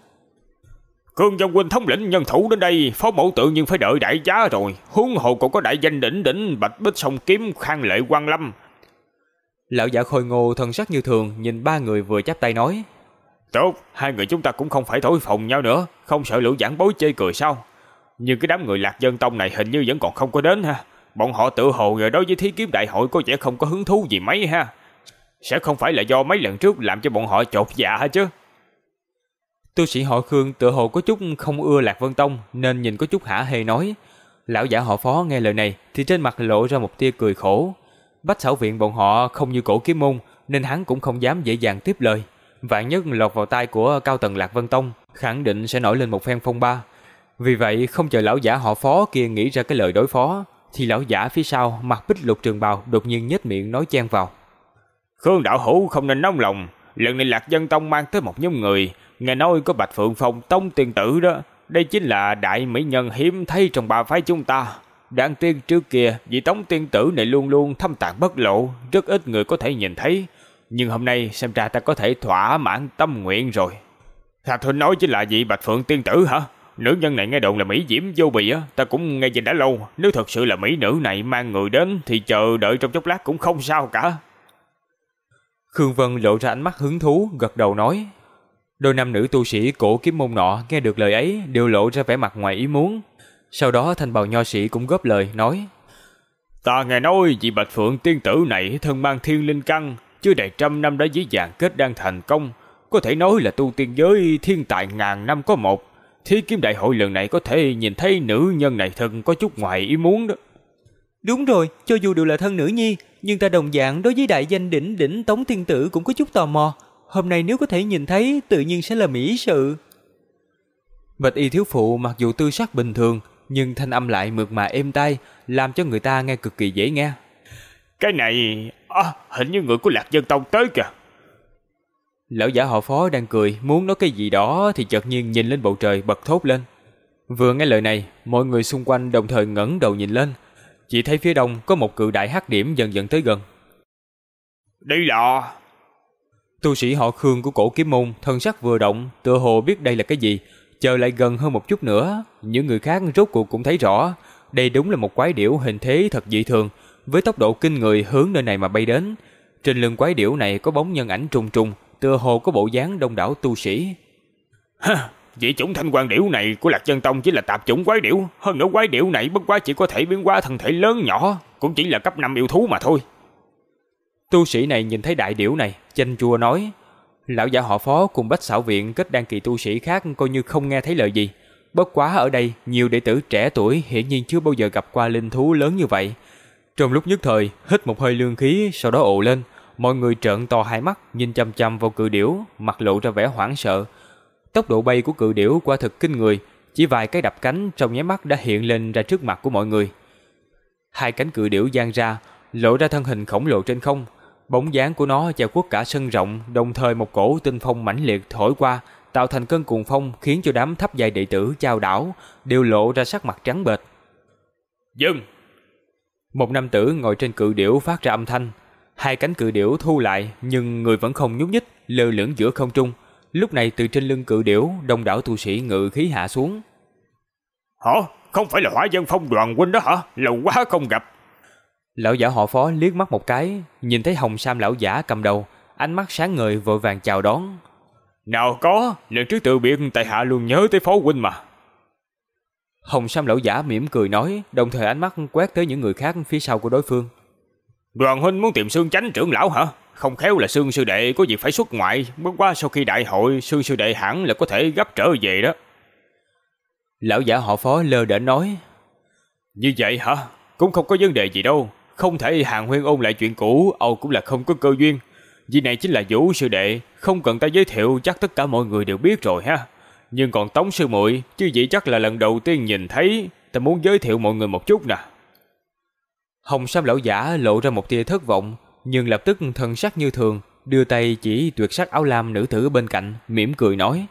Cương Dân huynh thống lĩnh nhân thủ đến đây, phó mẫu tự nhiên phải đợi đại giá rồi. Huống hồ còn có đại danh đỉnh đỉnh bạch bích sông kiếm khang lệ quan lâm. Lão giả khôi ngô thân sắc như thường nhìn ba người vừa chắp tay nói. Tốt, hai người chúng ta cũng không phải thổi phồng nhau nữa, không sợ lũ giảng bối chê cười sao. Nhưng cái đám người lạc dân tông này hình như vẫn còn không có đến ha. Bọn họ tự hồ rồi đối với thí kiếm đại hội có vẻ không có hứng thú gì mấy ha. Sẽ không phải là do mấy lần trước làm cho bọn họ chột dạ hả chứ. Tu sĩ họ Khương tự hồ có chút không ưa Lạc Vân Tông, nên nhìn có chút hả hê nói. Lão giả họ phó nghe lời này thì trên mặt lộ ra một tia cười khổ. Bách xảo viện bọn họ không như cổ kiếm môn, nên hắn cũng không dám dễ dàng tiếp lời. Vạn nhất lọt vào tay của cao tầng Lạc Vân Tông, khẳng định sẽ nổi lên một phen phong ba. Vì vậy, không chờ lão giả họ phó kia nghĩ ra cái lời đối phó, thì lão giả phía sau, mặt bích lục trường bào đột nhiên nhếch miệng nói chen vào. Khương đạo hữu không nên nóng lòng, lần này Lạc Dân Tông mang tới một nhóm người, nghe nói có Bạch Phượng Phong Tông tiền tử đó, đây chính là đại mỹ nhân hiếm thấy trong bà phái chúng ta. Đáng tiên trước kia, vị Tống tiên tử này luôn luôn thâm tàng bất lộ, rất ít người có thể nhìn thấy. Nhưng hôm nay xem ra ta có thể thỏa mãn tâm nguyện rồi. Thạch Huynh nói chính là vị Bạch Phượng tiên tử hả? Nữ nhân này nghe đồn là Mỹ Diễm vô bì á, ta cũng nghe nhìn đã lâu. Nếu thật sự là Mỹ nữ này mang người đến thì chờ đợi trong chốc lát cũng không sao cả. Khương Vân lộ ra ánh mắt hứng thú, gật đầu nói. Đôi nam nữ tu sĩ cổ kiếm môn nọ nghe được lời ấy đều lộ ra vẻ mặt ngoài ý muốn. Sau đó thanh bào nho sĩ cũng góp lời nói. Ta nghe nói vị Bạch Phượng tiên tử này thân mang thiên linh căn, chưa đầy trăm năm đã dễ dàng kết đang thành công. Có thể nói là tu tiên giới thiên tài ngàn năm có một. Thí kiếm đại hội lần này có thể nhìn thấy nữ nhân này thân có chút ngoài ý muốn đó. Đúng rồi, cho dù đều là thân nữ nhi, nhưng ta đồng dạng đối với đại danh đỉnh đỉnh Tống Thiên Tử cũng có chút tò mò. Hôm nay nếu có thể nhìn thấy, tự nhiên sẽ là mỹ sự. Bạch y thiếu phụ mặc dù tư sắc bình thường, nhưng thanh âm lại mượt mà êm tai, làm cho người ta nghe cực kỳ dễ nghe. Cái này, à, hình như người của Lạc Dân Tông tới kìa. Lão giả họ phó đang cười, muốn nói cái gì đó thì chợt nhiên nhìn lên bầu trời bật thốt lên. Vừa nghe lời này, mọi người xung quanh đồng thời ngẩng đầu nhìn lên, chỉ thấy phía đông có một cự đại hắc điểm dần dần tới gần. Đây là... Tu sĩ họ Khương của cổ kiếm môn thân sắc vừa động, tựa hồ biết đây là cái gì, chờ lại gần hơn một chút nữa, những người khác rốt cuộc cũng thấy rõ, đây đúng là một quái điểu hình thế thật dị thường, với tốc độ kinh người hướng nơi này mà bay đến. Trên lưng quái điểu này có bóng nhân ảnh trùng trùng, tựa hồ có bộ dáng đông đảo tu sĩ. Ha, vị chủng thanh quan điểu này của Lạc Dân Tông chỉ là tạp chủng quái điểu, hơn nữa quái điểu này bất quá chỉ có thể biến hóa thân thể lớn nhỏ, cũng chỉ là cấp 5 yêu thú mà thôi. Tu sĩ này nhìn thấy đại điểu này, chanh chua nói, lão giả họ phó cùng bách xảo viện kết đăng kỳ tu sĩ khác coi như không nghe thấy lời gì. Bất quá ở đây, nhiều đệ tử trẻ tuổi hiển nhiên chưa bao giờ gặp qua linh thú lớn như vậy. Trong lúc nhất thời, hít một hơi lương khí, sau đó ồ lên, mọi người trợn to hai mắt, nhìn chăm chăm vào cự điểu, mặt lộ ra vẻ hoảng sợ. Tốc độ bay của cự điểu quả thực kinh người, chỉ vài cái đập cánh trong nháy mắt đã hiện lên ra trước mặt của mọi người. Hai cánh cự điểu giang ra, lộ ra thân hình khổng lồ trên không, bóng dáng của nó che khuất cả sân rộng, đồng thời một cổ tinh phong mãnh liệt thổi qua, tạo thành cơn cuồng phong khiến cho đám thấp giai đệ tử chao đảo đều lộ ra sắc mặt trắng bệch. Dừng! Một nam tử ngồi trên cự điểu phát ra âm thanh, hai cánh cự điểu thu lại nhưng người vẫn không nhúc nhích, lơ lửng giữa không trung. Lúc này từ trên lưng cự điểu, đông đảo tu sĩ ngự khí hạ xuống. Hả? Không phải là hỏa dân phong đoàn huynh đó hả? Lâu quá không gặp. Lão giả họ phó liếc mắt một cái, nhìn thấy hồng sam lão giả cầm đầu, ánh mắt sáng ngời vội vàng chào đón. Nào có, lần trước tự biệt tại hạ luôn nhớ tới phó huynh mà. Hồng sam lão giả mỉm cười nói, đồng thời ánh mắt quét tới những người khác phía sau của đối phương. Đoàn huynh muốn tìm Sương Chánh trưởng lão hả? Không khéo là Sương sư đệ có việc phải xuất ngoại, bất qua sau khi đại hội Sương sư đệ hẳn là có thể gấp trở về đó. Lão giả họ phó lơ đễnh nói. Như vậy hả? Cũng không có vấn đề gì đâu. Không thể hàng huyên ôn lại chuyện cũ, Âu cũng là không có cơ duyên. Vì này chính là Vũ sư đệ, không cần ta giới thiệu chắc tất cả mọi người đều biết rồi ha. Nhưng còn Tống sư muội, chứ vậy chắc là lần đầu tiên nhìn thấy, ta muốn giới thiệu mọi người một chút nè. Hồng Sam lão giả lộ ra một tia thất vọng, nhưng lập tức thần sắc như thường, đưa tay chỉ tuyệt sắc áo lam nữ tử bên cạnh, mỉm cười nói: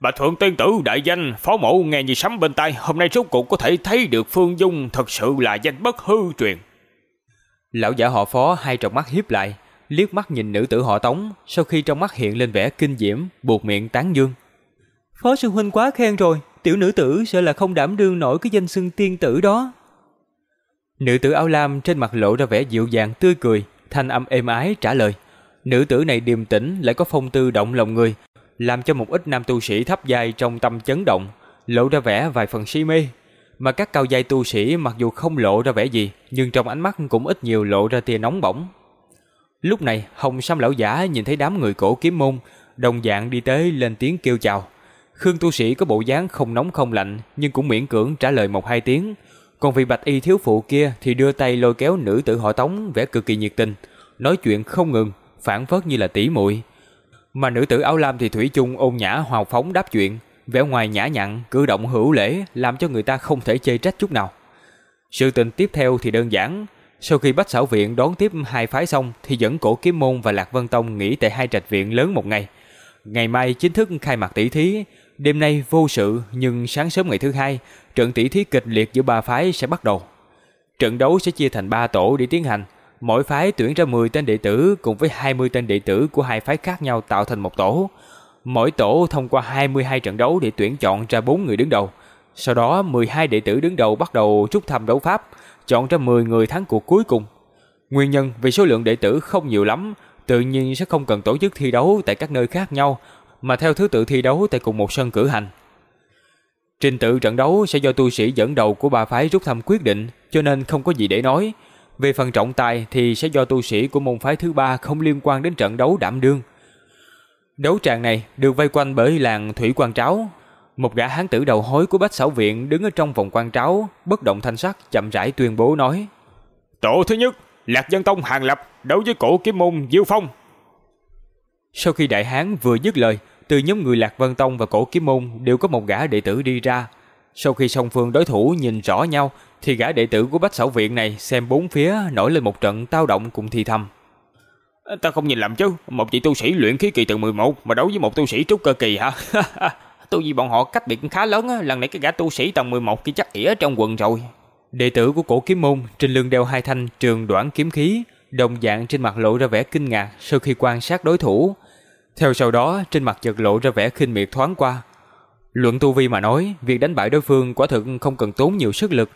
Bạch Thượng Tiên Tử đại danh, phó mẫu nghe như sấm bên tai, hôm nay rốt cuộc có thể thấy được Phương Dung thật sự là danh bất hư truyền. Lão giả họ phó hai tròng mắt hiếp lại, liếc mắt nhìn nữ tử họ Tống, sau khi trong mắt hiện lên vẻ kinh diễm, buộc miệng tán dương. Phó sư huynh quá khen rồi, tiểu nữ tử sợ là không đảm đương nổi cái danh xưng tiên tử đó. Nữ tử áo lam trên mặt lộ ra vẻ dịu dàng tươi cười, thanh âm êm ái trả lời. Nữ tử này điềm tĩnh lại có phong tư động lòng người, làm cho một ít nam tu sĩ thấp giai trong tâm chấn động, lộ ra vẻ vài phần si mê. Mà các cao giai tu sĩ mặc dù không lộ ra vẻ gì, nhưng trong ánh mắt cũng ít nhiều lộ ra tia nóng bỏng. Lúc này, Hồng Sam lão giả nhìn thấy đám người cổ kiếm môn, đồng dạng đi tới lên tiếng kêu chào. Khương tu sĩ có bộ dáng không nóng không lạnh, nhưng cũng miễn cưỡng trả lời một hai tiếng. Còn vị bạch y thiếu phụ kia thì đưa tay lôi kéo nữ tử họ tống vẻ cực kỳ nhiệt tình, nói chuyện không ngừng, phản phất như là tỷ muội. Mà nữ tử áo lam thì thủy chung ôn nhã hào phóng đáp chuyện, vẻ ngoài nhã nhặn, cử động hữu lễ làm cho người ta không thể chê trách chút nào. Sự tình tiếp theo thì đơn giản, sau khi Bách Xảo Viện đón tiếp hai phái xong thì dẫn Cổ Kiếm Môn và Lạc Vân Tông nghỉ tại hai trạch viện lớn một ngày. Ngày mai chính thức khai mạc tỷ thí, đêm nay vô sự nhưng sáng sớm ngày thứ hai, trận tỷ thí kịch liệt giữa ba phái sẽ bắt đầu. Trận đấu sẽ chia thành ba tổ để tiến hành, mỗi phái tuyển ra 10 tên đệ tử cùng với 20 tên đệ tử của hai phái khác nhau tạo thành một tổ. Mỗi tổ thông qua 22 trận đấu để tuyển chọn ra 4 người đứng đầu. Sau đó 12 đệ tử đứng đầu bắt đầu rút thăm đấu pháp, chọn ra 10 người thắng cuộc cuối cùng. Nguyên nhân vì số lượng đệ tử không nhiều lắm, tự nhiên sẽ không cần tổ chức thi đấu tại các nơi khác nhau, mà theo thứ tự thi đấu tại cùng một sân cử hành. Trình tự trận đấu sẽ do tu sĩ dẫn đầu của ba phái rút thăm quyết định, cho nên không có gì để nói. Về phần trọng tài thì sẽ do tu sĩ của môn phái thứ ba không liên quan đến trận đấu đảm đương. Đấu tràng này được vây quanh bởi làng Thủy Quan Tráo. Một gã hán tử đầu hối của Bách Sảo Viện đứng ở trong vòng quan tráo, bất động thanh sắc, chậm rãi tuyên bố nói. Tổ thứ nhất, Lạc Dân Tông Hàng Lập đấu với cổ kiếm môn Diêu Phong. Sau khi đại hán vừa dứt lời, từ nhóm người Lạc Vân Tông và cổ kiếm môn đều có một gã đệ tử đi ra. Sau khi song phương đối thủ nhìn rõ nhau, thì gã đệ tử của Bách Xảo Viện này xem bốn phía nổi lên một trận tao động cùng thi thầm. Ta không nhìn lầm chứ, một vị tu sĩ luyện khí kỳ tầng 11 mà đấu với một tu sĩ trúc cơ kỳ hả? tu vi bọn họ cách biệt khá lớn, lần này cái gã tu sĩ tầng 11 kia chắc ỉa trong quần rồi. Đệ tử của cổ kiếm môn trên lưng đeo hai thanh trường đoạn kiếm khí, đồng dạng trên mặt lộ ra vẻ kinh ngạc sau khi quan sát đối thủ. Theo sau đó, trên mặt chợt lộ ra vẻ khinh miệt thoáng qua. Luận tu vi mà nói, việc đánh bại đối phương quả thực không cần tốn nhiều sức lực,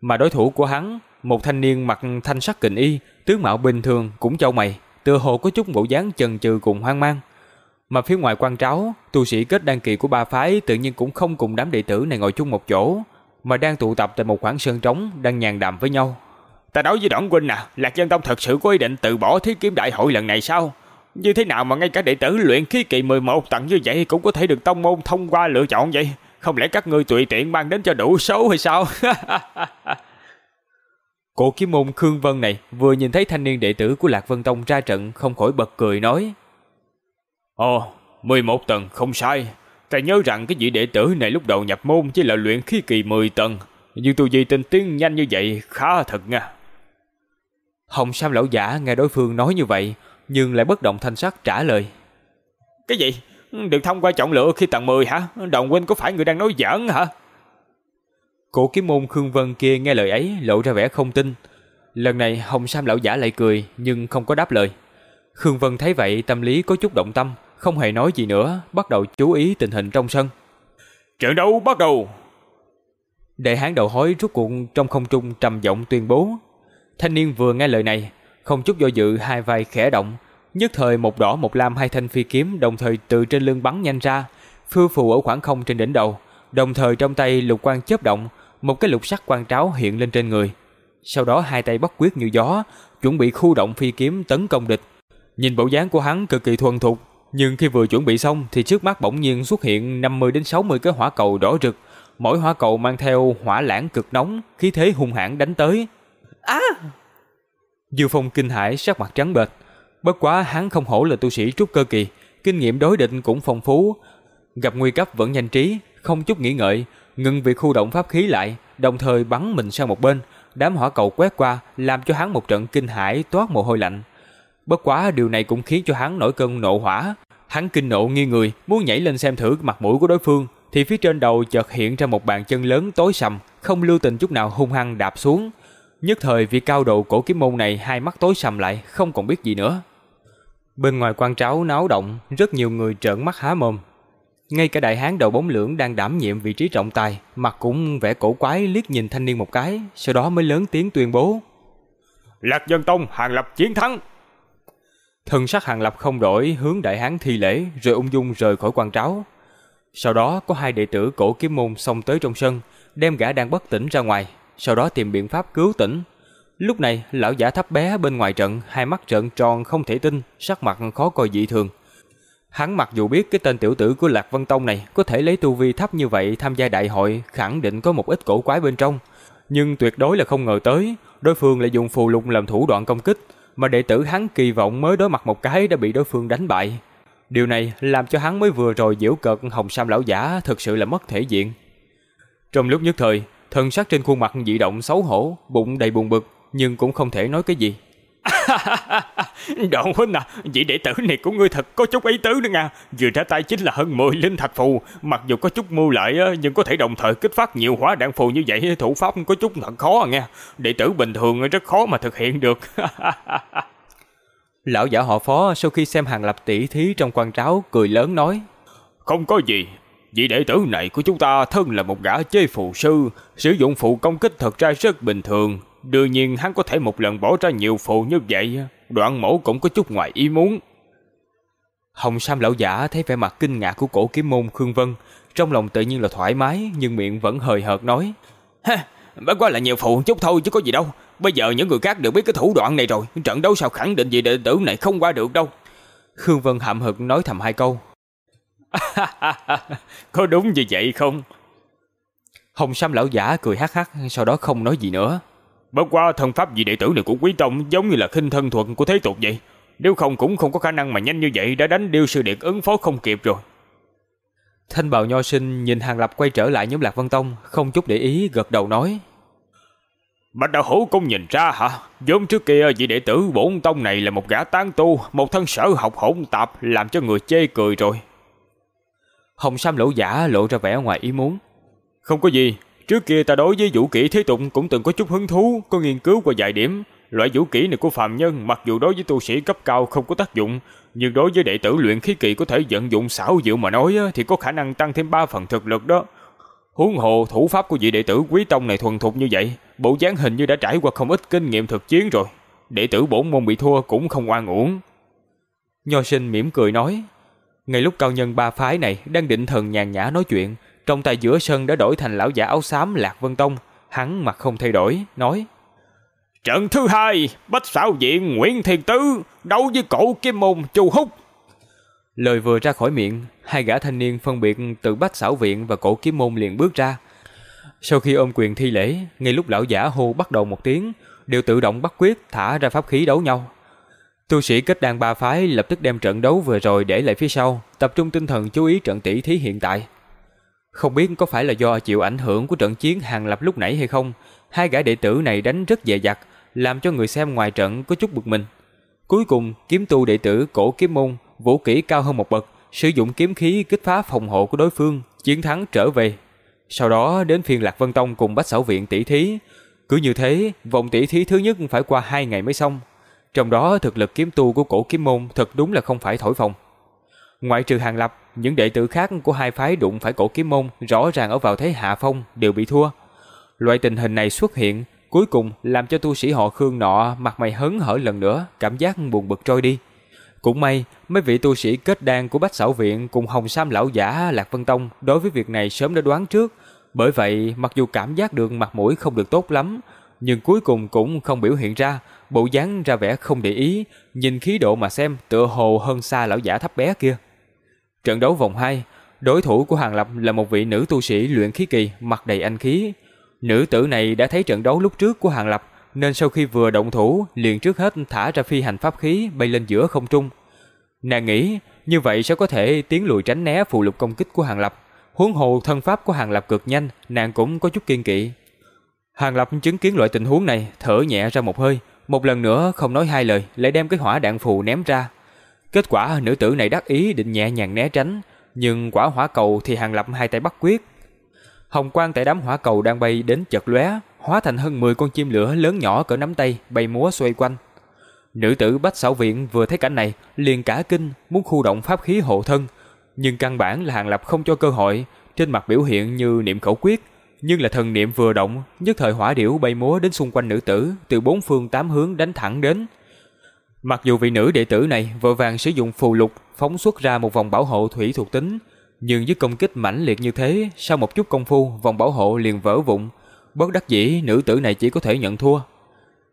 mà đối thủ của hắn, một thanh niên mặc thanh sắc kình y, tướng mạo bình thường cũng châu mày, tựa hồ có chút bộ dáng chần chừ cùng hoang mang. Mà phía ngoài quan tráo, tu sĩ kết đăng kỳ của ba phái tự nhiên cũng không cùng đám đệ tử này ngồi chung một chỗ, mà đang tụ tập tại một khoảng sân trống đang nhàn đàm với nhau. Ta nói với Đoạn huynh à, Lạc Dân Tông thật sự có ý định từ bỏ Thiết kiếm đại hội lần này sao? Như thế nào mà ngay cả đệ tử luyện khí kỳ 11 tặng như vậy cũng có thể được tông môn thông qua lựa chọn vậy? Không lẽ các ngươi tùy tiện mang đến cho đủ số hay sao? Cổ kiếm môn Khương Vân này vừa nhìn thấy thanh niên đệ tử của Lạc Vân Tông ra trận không khỏi bật cười nói. Ồ, 11 tầng không sai. Ta nhớ rằng cái vị đệ tử này lúc đầu nhập môn chỉ là luyện khí kỳ 10 tầng. Nhưng tu vi tinh tiến nhanh như vậy khá thật nha. Hồng Sam lão giả nghe đối phương nói như vậy, nhưng lại bất động thanh sắc trả lời. Cái gì? Được thông qua chọn lựa khi tầng 10 hả? Đồng huynh có phải người đang nói giỡn hả? Cổ kiếm môn Khương Vân kia nghe lời ấy lộ ra vẻ không tin. Lần này Hồng Sam lão giả lại cười nhưng không có đáp lời. Khương Vân thấy vậy tâm lý có chút động tâm, không hề nói gì nữa, bắt đầu chú ý tình hình trong sân. Trận đấu bắt đầu. Đại hán đầu hối rút cuộc trong không trung trầm giọng tuyên bố. Thanh niên vừa nghe lời này, không chút do dự hai vai khẽ động, nhất thời một đỏ một lam hai thanh phi kiếm đồng thời từ trên lưng bắn nhanh ra, phư phù ở khoảng không trên đỉnh đầu, đồng thời trong tay lục quang chớp động, một cái lục sắc quang tráo hiện lên trên người. Sau đó hai tay bắt quyết như gió, chuẩn bị khu động phi kiếm tấn công địch. Nhìn bộ dáng của hắn cực kỳ thuần thục, nhưng khi vừa chuẩn bị xong thì trước mắt bỗng nhiên xuất hiện 50 đến 60 cái hỏa cầu đỏ rực, mỗi hỏa cầu mang theo hỏa lãng cực nóng, khí thế hung hãn đánh tới. À! Dư Phong kinh hãi sắc mặt trắng bệch, bất quá hắn không hổ là tu sĩ trúc cơ kỳ, kinh nghiệm đối địch cũng phong phú, gặp nguy cấp vẫn nhanh trí, không chút nghĩ ngợi, ngừng việc khu động pháp khí lại, đồng thời bắn mình sang một bên, đám hỏa cầu quét qua, làm cho hắn một trận kinh hãi toát mồ hôi lạnh. Bất quá điều này cũng khiến cho hắn nổi cơn nộ hỏa, hắn kinh nộ nghi người, muốn nhảy lên xem thử mặt mũi của đối phương, thì phía trên đầu chợt hiện ra một bàn chân lớn tối sầm, không lưu tình chút nào hung hăng đạp xuống. Nhất thời vì cao độ cổ kiếm môn này hai mắt tối sầm lại, không còn biết gì nữa. Bên ngoài quan tráo náo động, rất nhiều người trợn mắt há mồm. Ngay cả đại hán đầu bóng lưỡng đang đảm nhiệm vị trí trọng tài, mặt cũng vẻ cổ quái liếc nhìn thanh niên một cái, sau đó mới lớn tiếng tuyên bố. Lạc Dân Tông hàng lập chiến thắng. Thần sắc hàng lập không đổi hướng đại hán thi lễ rồi ung dung rời khỏi quan tráo. Sau đó có hai đệ tử cổ kiếm môn xông tới trong sân, đem gã đang bất tỉnh ra ngoài, sau đó tìm biện pháp cứu tỉnh. Lúc này, lão giả thấp bé bên ngoài trận, hai mắt trợn tròn không thể tin, sắc mặt khó coi dị thường. Hắn mặc dù biết cái tên tiểu tử của Lạc Vân Tông này có thể lấy tu vi thấp như vậy tham gia đại hội, khẳng định có một ít cổ quái bên trong, nhưng tuyệt đối là không ngờ tới, đối phương lại dùng phù lục làm thủ đoạn công kích, mà đệ tử hắn kỳ vọng mới đối mặt một cái đã bị đối phương đánh bại. Điều này làm cho hắn mới vừa rồi giễu cợt Hồng Sam lão giả thực sự là mất thể diện. Trong lúc nhất thời, thân sắc trên khuôn mặt dị động xấu hổ, bụng đầy buồn bực, nhưng cũng không thể nói cái gì. Đoạn huynh à, vị đệ tử này của ngươi thật có chút ý tứ nữa nha. Vừa ra tay chính là hơn 10 linh thạch phù, mặc dù có chút mưu lợi nhưng có thể đồng thời kích phát nhiều hóa đạn phù như vậy, thủ pháp có chút thật khó à nghe. Đệ tử bình thường rất khó mà thực hiện được. Lão giả họ phó sau khi xem hàng lập tỷ thí trong quan tráo cười lớn nói. Không có gì, vị đệ tử này của chúng ta thân là một gã chơi phù sư, sử dụng phù công kích thật ra rất bình thường, Đương nhiên hắn có thể một lần bỏ ra nhiều phù như vậy, đoạn mẫu cũng có chút ngoài ý muốn. Hồng Sam lão giả thấy vẻ mặt kinh ngạc của cổ kiếm môn Khương Vân, trong lòng tự nhiên là thoải mái, nhưng miệng vẫn hời hợt nói. Ha, bất quá là nhiều phụ chút thôi chứ có gì đâu. Bây giờ những người khác đều biết cái thủ đoạn này rồi, trận đấu sao khẳng định gì đệ tử này không qua được đâu. Khương Vân hậm hực nói thầm hai câu. có đúng như vậy không? Hồng Sam lão giả cười hắc hắc, sau đó không nói gì nữa. Bất qua thân pháp vị đệ tử này của quý tông giống như là khinh thân thuật của thế tục vậy. Nếu không cũng không có khả năng mà nhanh như vậy đã đánh điêu sư điện ứng phó không kịp rồi. Thanh bào nho sinh nhìn Hàng Lập quay trở lại nhóm Lạc Vân Tông, không chút để ý gật đầu nói. Bạch đạo hữu cũng nhìn ra hả? vốn trước kia vị đệ tử bổn tông này là một gã tán tu, một thân sở học hỗn tạp làm cho người chê cười rồi. Hồng Sam lỗ giả lộ ra vẻ ngoài ý muốn. Không có gì, Trước kia ta đối với vũ kỹ thế tục cũng từng có chút hứng thú, có nghiên cứu qua vài điểm. Loại vũ kỹ này của phàm nhân mặc dù đối với tu sĩ cấp cao không có tác dụng, nhưng đối với đệ tử luyện khí kỳ có thể vận dụng xảo diệu mà nói thì có khả năng tăng thêm 3 phần thực lực đó. Huống hồ thủ pháp của vị đệ tử quý tông này thuần thục như vậy, bộ dáng hình như đã trải qua không ít kinh nghiệm thực chiến rồi. Đệ tử bổn môn bị thua cũng không oan uổng. Nho sinh mỉm cười nói, ngay lúc cao nhân ba phái này đang định thần nhàn nhã nói chuyện, trong tay giữa sân đã đổi thành lão giả áo xám Lạc Vân Tông, hắn mặt không thay đổi, nói: "Trận thứ hai, Bách Sảo Viện Nguyễn Thiên Tứ đấu với cổ Kim Môn Chu Húc." Lời vừa ra khỏi miệng, hai gã thanh niên phân biệt từ Bách Sảo Viện và cổ Kiếm Môn liền bước ra. Sau khi ôm quyền thi lễ, ngay lúc lão giả hô bắt đầu một tiếng, đều tự động bắt quyết thả ra pháp khí đấu nhau. Tu sĩ kết đan ba phái lập tức đem trận đấu vừa rồi để lại phía sau, tập trung tinh thần chú ý trận tỷ thí hiện tại. Không biết có phải là do chịu ảnh hưởng của trận chiến hàng lập lúc nãy hay không, hai gã đệ tử này đánh rất dè dặt, làm cho người xem ngoài trận có chút bực mình. Cuối cùng, kiếm tu đệ tử cổ kiếm môn, vũ kỹ cao hơn một bậc, sử dụng kiếm khí kích phá phòng hộ của đối phương, chiến thắng trở về. Sau đó đến phiên Lạc Vân Tông cùng Bách Sảo Viện tỷ thí. Cứ như thế, vòng tỷ thí thứ nhất phải qua hai ngày mới xong. Trong đó thực lực kiếm tu của cổ kiếm môn thật đúng là không phải thổi phồng. Ngoại trừ Hàng Lập, những đệ tử khác của hai phái đụng phải cổ kiếm môn rõ ràng ở vào thế hạ phong đều bị thua. Loại tình hình này xuất hiện, cuối cùng làm cho tu sĩ họ Khương nọ mặt mày hớn hở lần nữa, cảm giác buồn bực trôi đi. Cũng may, mấy vị tu sĩ kết đan của Bách Sảo Viện cùng Hồng Sam Lão Giả Lạc Vân Tông đối với việc này sớm đã đoán trước. Bởi vậy, mặc dù cảm giác được mặt mũi không được tốt lắm, nhưng cuối cùng cũng không biểu hiện ra, bộ dáng ra vẻ không để ý, nhìn khí độ mà xem tựa hồ hơn xa lão giả thấp bé kia. Trận đấu vòng 2, đối thủ của Hàng Lập là một vị nữ tu sĩ luyện khí kỳ mặt đầy anh khí. Nữ tử này đã thấy trận đấu lúc trước của Hàng Lập, nên sau khi vừa động thủ, liền trước hết thả ra phi hành pháp khí bay lên giữa không trung. Nàng nghĩ, như vậy sẽ có thể tiến lùi tránh né phụ lục công kích của Hàng Lập. Huống hồ thân pháp của Hàng Lập cực nhanh, nàng cũng có chút kiên kỵ. Hàng Lập chứng kiến loại tình huống này, thở nhẹ ra một hơi, một lần nữa không nói hai lời, lại đem cái hỏa đạn phù ném ra, Kết quả nữ tử này đắc ý định nhẹ nhàng né tránh, nhưng quả hỏa cầu thì Hàng Lập hai tay bắt quyết. Hồng quang tại đám hỏa cầu đang bay đến chật lóe, hóa thành hơn 10 con chim lửa lớn nhỏ cỡ nắm tay bay múa xoay quanh. Nữ tử Bách Sảo Viện vừa thấy cảnh này, liền cả kinh, muốn khu động pháp khí hộ thân, nhưng căn bản là Hàng Lập không cho cơ hội, trên mặt biểu hiện như niệm khẩu quyết, nhưng là thần niệm vừa động, nhất thời hỏa điểu bay múa đến xung quanh nữ tử, từ bốn phương tám hướng đánh thẳng đến. Mặc dù vị nữ đệ tử này vội vàng sử dụng phù lục phóng xuất ra một vòng bảo hộ thủy thuộc tính, nhưng với công kích mãnh liệt như thế, sau một chút công phu, vòng bảo hộ liền vỡ vụn. Bất đắc dĩ, nữ tử này chỉ có thể nhận thua.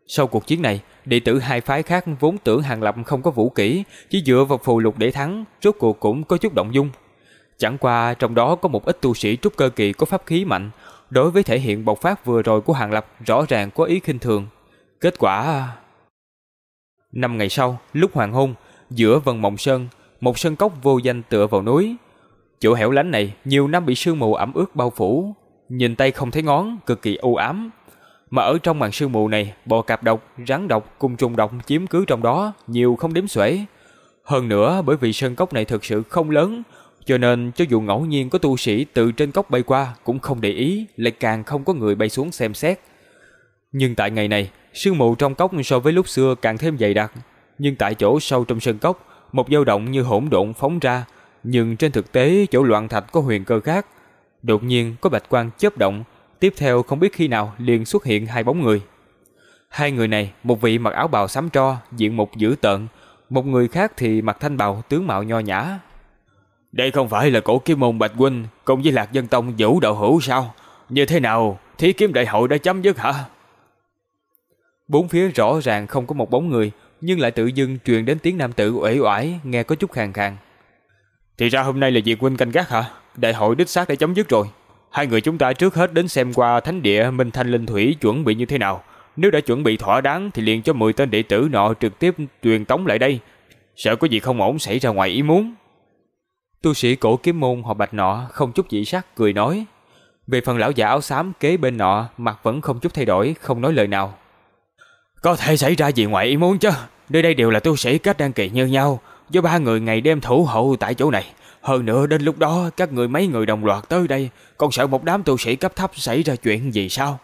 Sau cuộc chiến này, đệ tử hai phái khác vốn tưởng Hàng Lập không có vũ kỹ, chỉ dựa vào phù lục để thắng, rốt cuộc cũng có chút động dung. Chẳng qua trong đó có một ít tu sĩ trúc cơ kỳ có pháp khí mạnh, đối với thể hiện bộc phát vừa rồi của Hàng Lập rõ ràng có ý khinh thường. Kết quả... Năm ngày sau, lúc hoàng hôn, giữa vần Mộng Sơn, một sơn cốc vô danh tựa vào núi. Chỗ hẻo lánh này nhiều năm bị sương mù ẩm ướt bao phủ, nhìn tay không thấy ngón, cực kỳ u ám. Mà ở trong màn sương mù này, bò cạp độc, rắn độc cùng trùng độc chiếm cứ trong đó, nhiều không đếm xuể. Hơn nữa, bởi vì sơn cốc này thực sự không lớn, cho nên cho dù ngẫu nhiên có tu sĩ từ trên cốc bay qua cũng không để ý, lại càng không có người bay xuống xem xét. Nhưng tại ngày này, sương mù trong cốc so với lúc xưa càng thêm dày đặc, nhưng tại chỗ sâu trong sơn cốc, một dao động như hỗn độn phóng ra, nhưng trên thực tế chỗ loạn thạch có huyền cơ khác. Đột nhiên có bạch quang chớp động, tiếp theo không biết khi nào liền xuất hiện hai bóng người. Hai người này, một vị mặc áo bào xám tro, diện mục dữ tợn, một người khác thì mặc thanh bào, tướng mạo nho nhã. Đây không phải là cổ kiếm môn Bạch huynh cùng với Lạc Dân Tông Vũ Đạo Hữu sao? Như thế nào, thí kiếm đại hội đã chấm dứt hả? Bốn phía rõ ràng không có một bóng người, nhưng lại tự dưng truyền đến tiếng nam tử uể oải, nghe có chút khàn khàn. Thì ra hôm nay là Diệt huynh canh gác hả? Đại hội đích xác đã chấm dứt rồi. Hai người chúng ta trước hết đến xem qua thánh địa Minh Thanh Linh Thủy chuẩn bị như thế nào. Nếu đã chuẩn bị thỏa đáng thì liền cho 10 tên đệ tử nọ trực tiếp truyền tống lại đây. Sợ có gì không ổn xảy ra ngoài ý muốn. Tu sĩ cổ kiếm môn họ bạch nọ không chút dị sắc cười nói. Về phần lão già áo xám kế bên nọ mặt vẫn không chút thay đổi không nói lời nào. Có thể xảy ra gì ngoài ý muốn chứ. Nơi đây đều là tu sĩ cách đăng kỳ như nhau. Do ba người ngày đêm thủ hộ tại chỗ này. Hơn nữa đến lúc đó các người mấy người đồng loạt tới đây. Còn sợ một đám tu sĩ cấp thấp xảy ra chuyện gì sao?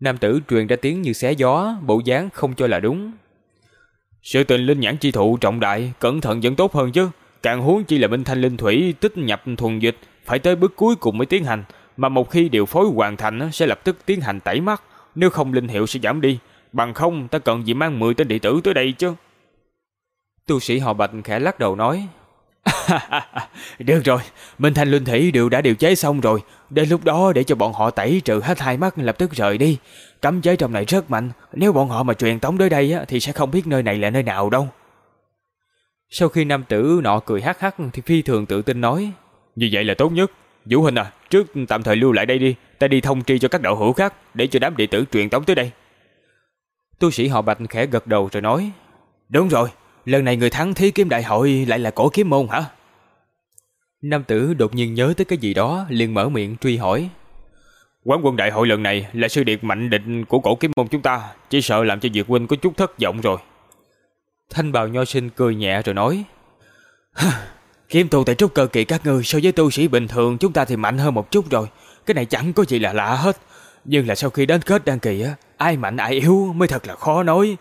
Nam tử truyền ra tiếng như xé gió, bộ dáng không cho là đúng. Sự tình linh nhãn chi thụ trọng đại, cẩn thận vẫn tốt hơn chứ. Càng huống chi là Minh Thanh Linh Thủy tích nhập thuần dịch, phải tới bước cuối cùng mới tiến hành. Mà một khi điều phối hoàn thành sẽ lập tức tiến hành tẩy mắt, nếu không linh hiệu sẽ giảm đi. Bằng không ta cần gì mang 10 tên đệ tử tới đây chứ. Tu sĩ họ Bạch khẽ lắc đầu nói. Được rồi, Minh Thanh Linh Thủy đều đã điều chế xong rồi. Đến lúc đó để cho bọn họ tẩy trừ hết hai mắt lập tức rời đi. Cấm chế trong này rất mạnh. Nếu bọn họ mà truyền tống tới đây thì sẽ không biết nơi này là nơi nào đâu. Sau khi nam tử nọ cười hắc hắc thì phi thường tự tin nói. Như vậy là tốt nhất. Vũ Hình à, trước tạm thời lưu lại đây đi. Ta đi thông tri cho các đạo hữu khác để cho đám đệ tử truyền tống tới đây. Tu sĩ họ Bạch khẽ gật đầu rồi nói. Đúng rồi, lần này người thắng thí kiếm đại hội lại là cổ kiếm môn hả? Nam tử đột nhiên nhớ tới cái gì đó, liền mở miệng truy hỏi. Quán quân đại hội lần này là sư điệt mạnh định của cổ kiếm môn chúng ta, chỉ sợ làm cho Diệt huynh có chút thất vọng rồi. Thanh bào nho sinh cười nhẹ rồi nói. Kiếm tu tại trúc cơ kỳ các ngươi so với tu sĩ bình thường chúng ta thì mạnh hơn một chút rồi. Cái này chẳng có gì là lạ hết. Nhưng là sau khi đến kết đăng kỳ á, ai mạnh ai yếu mới thật là khó nói.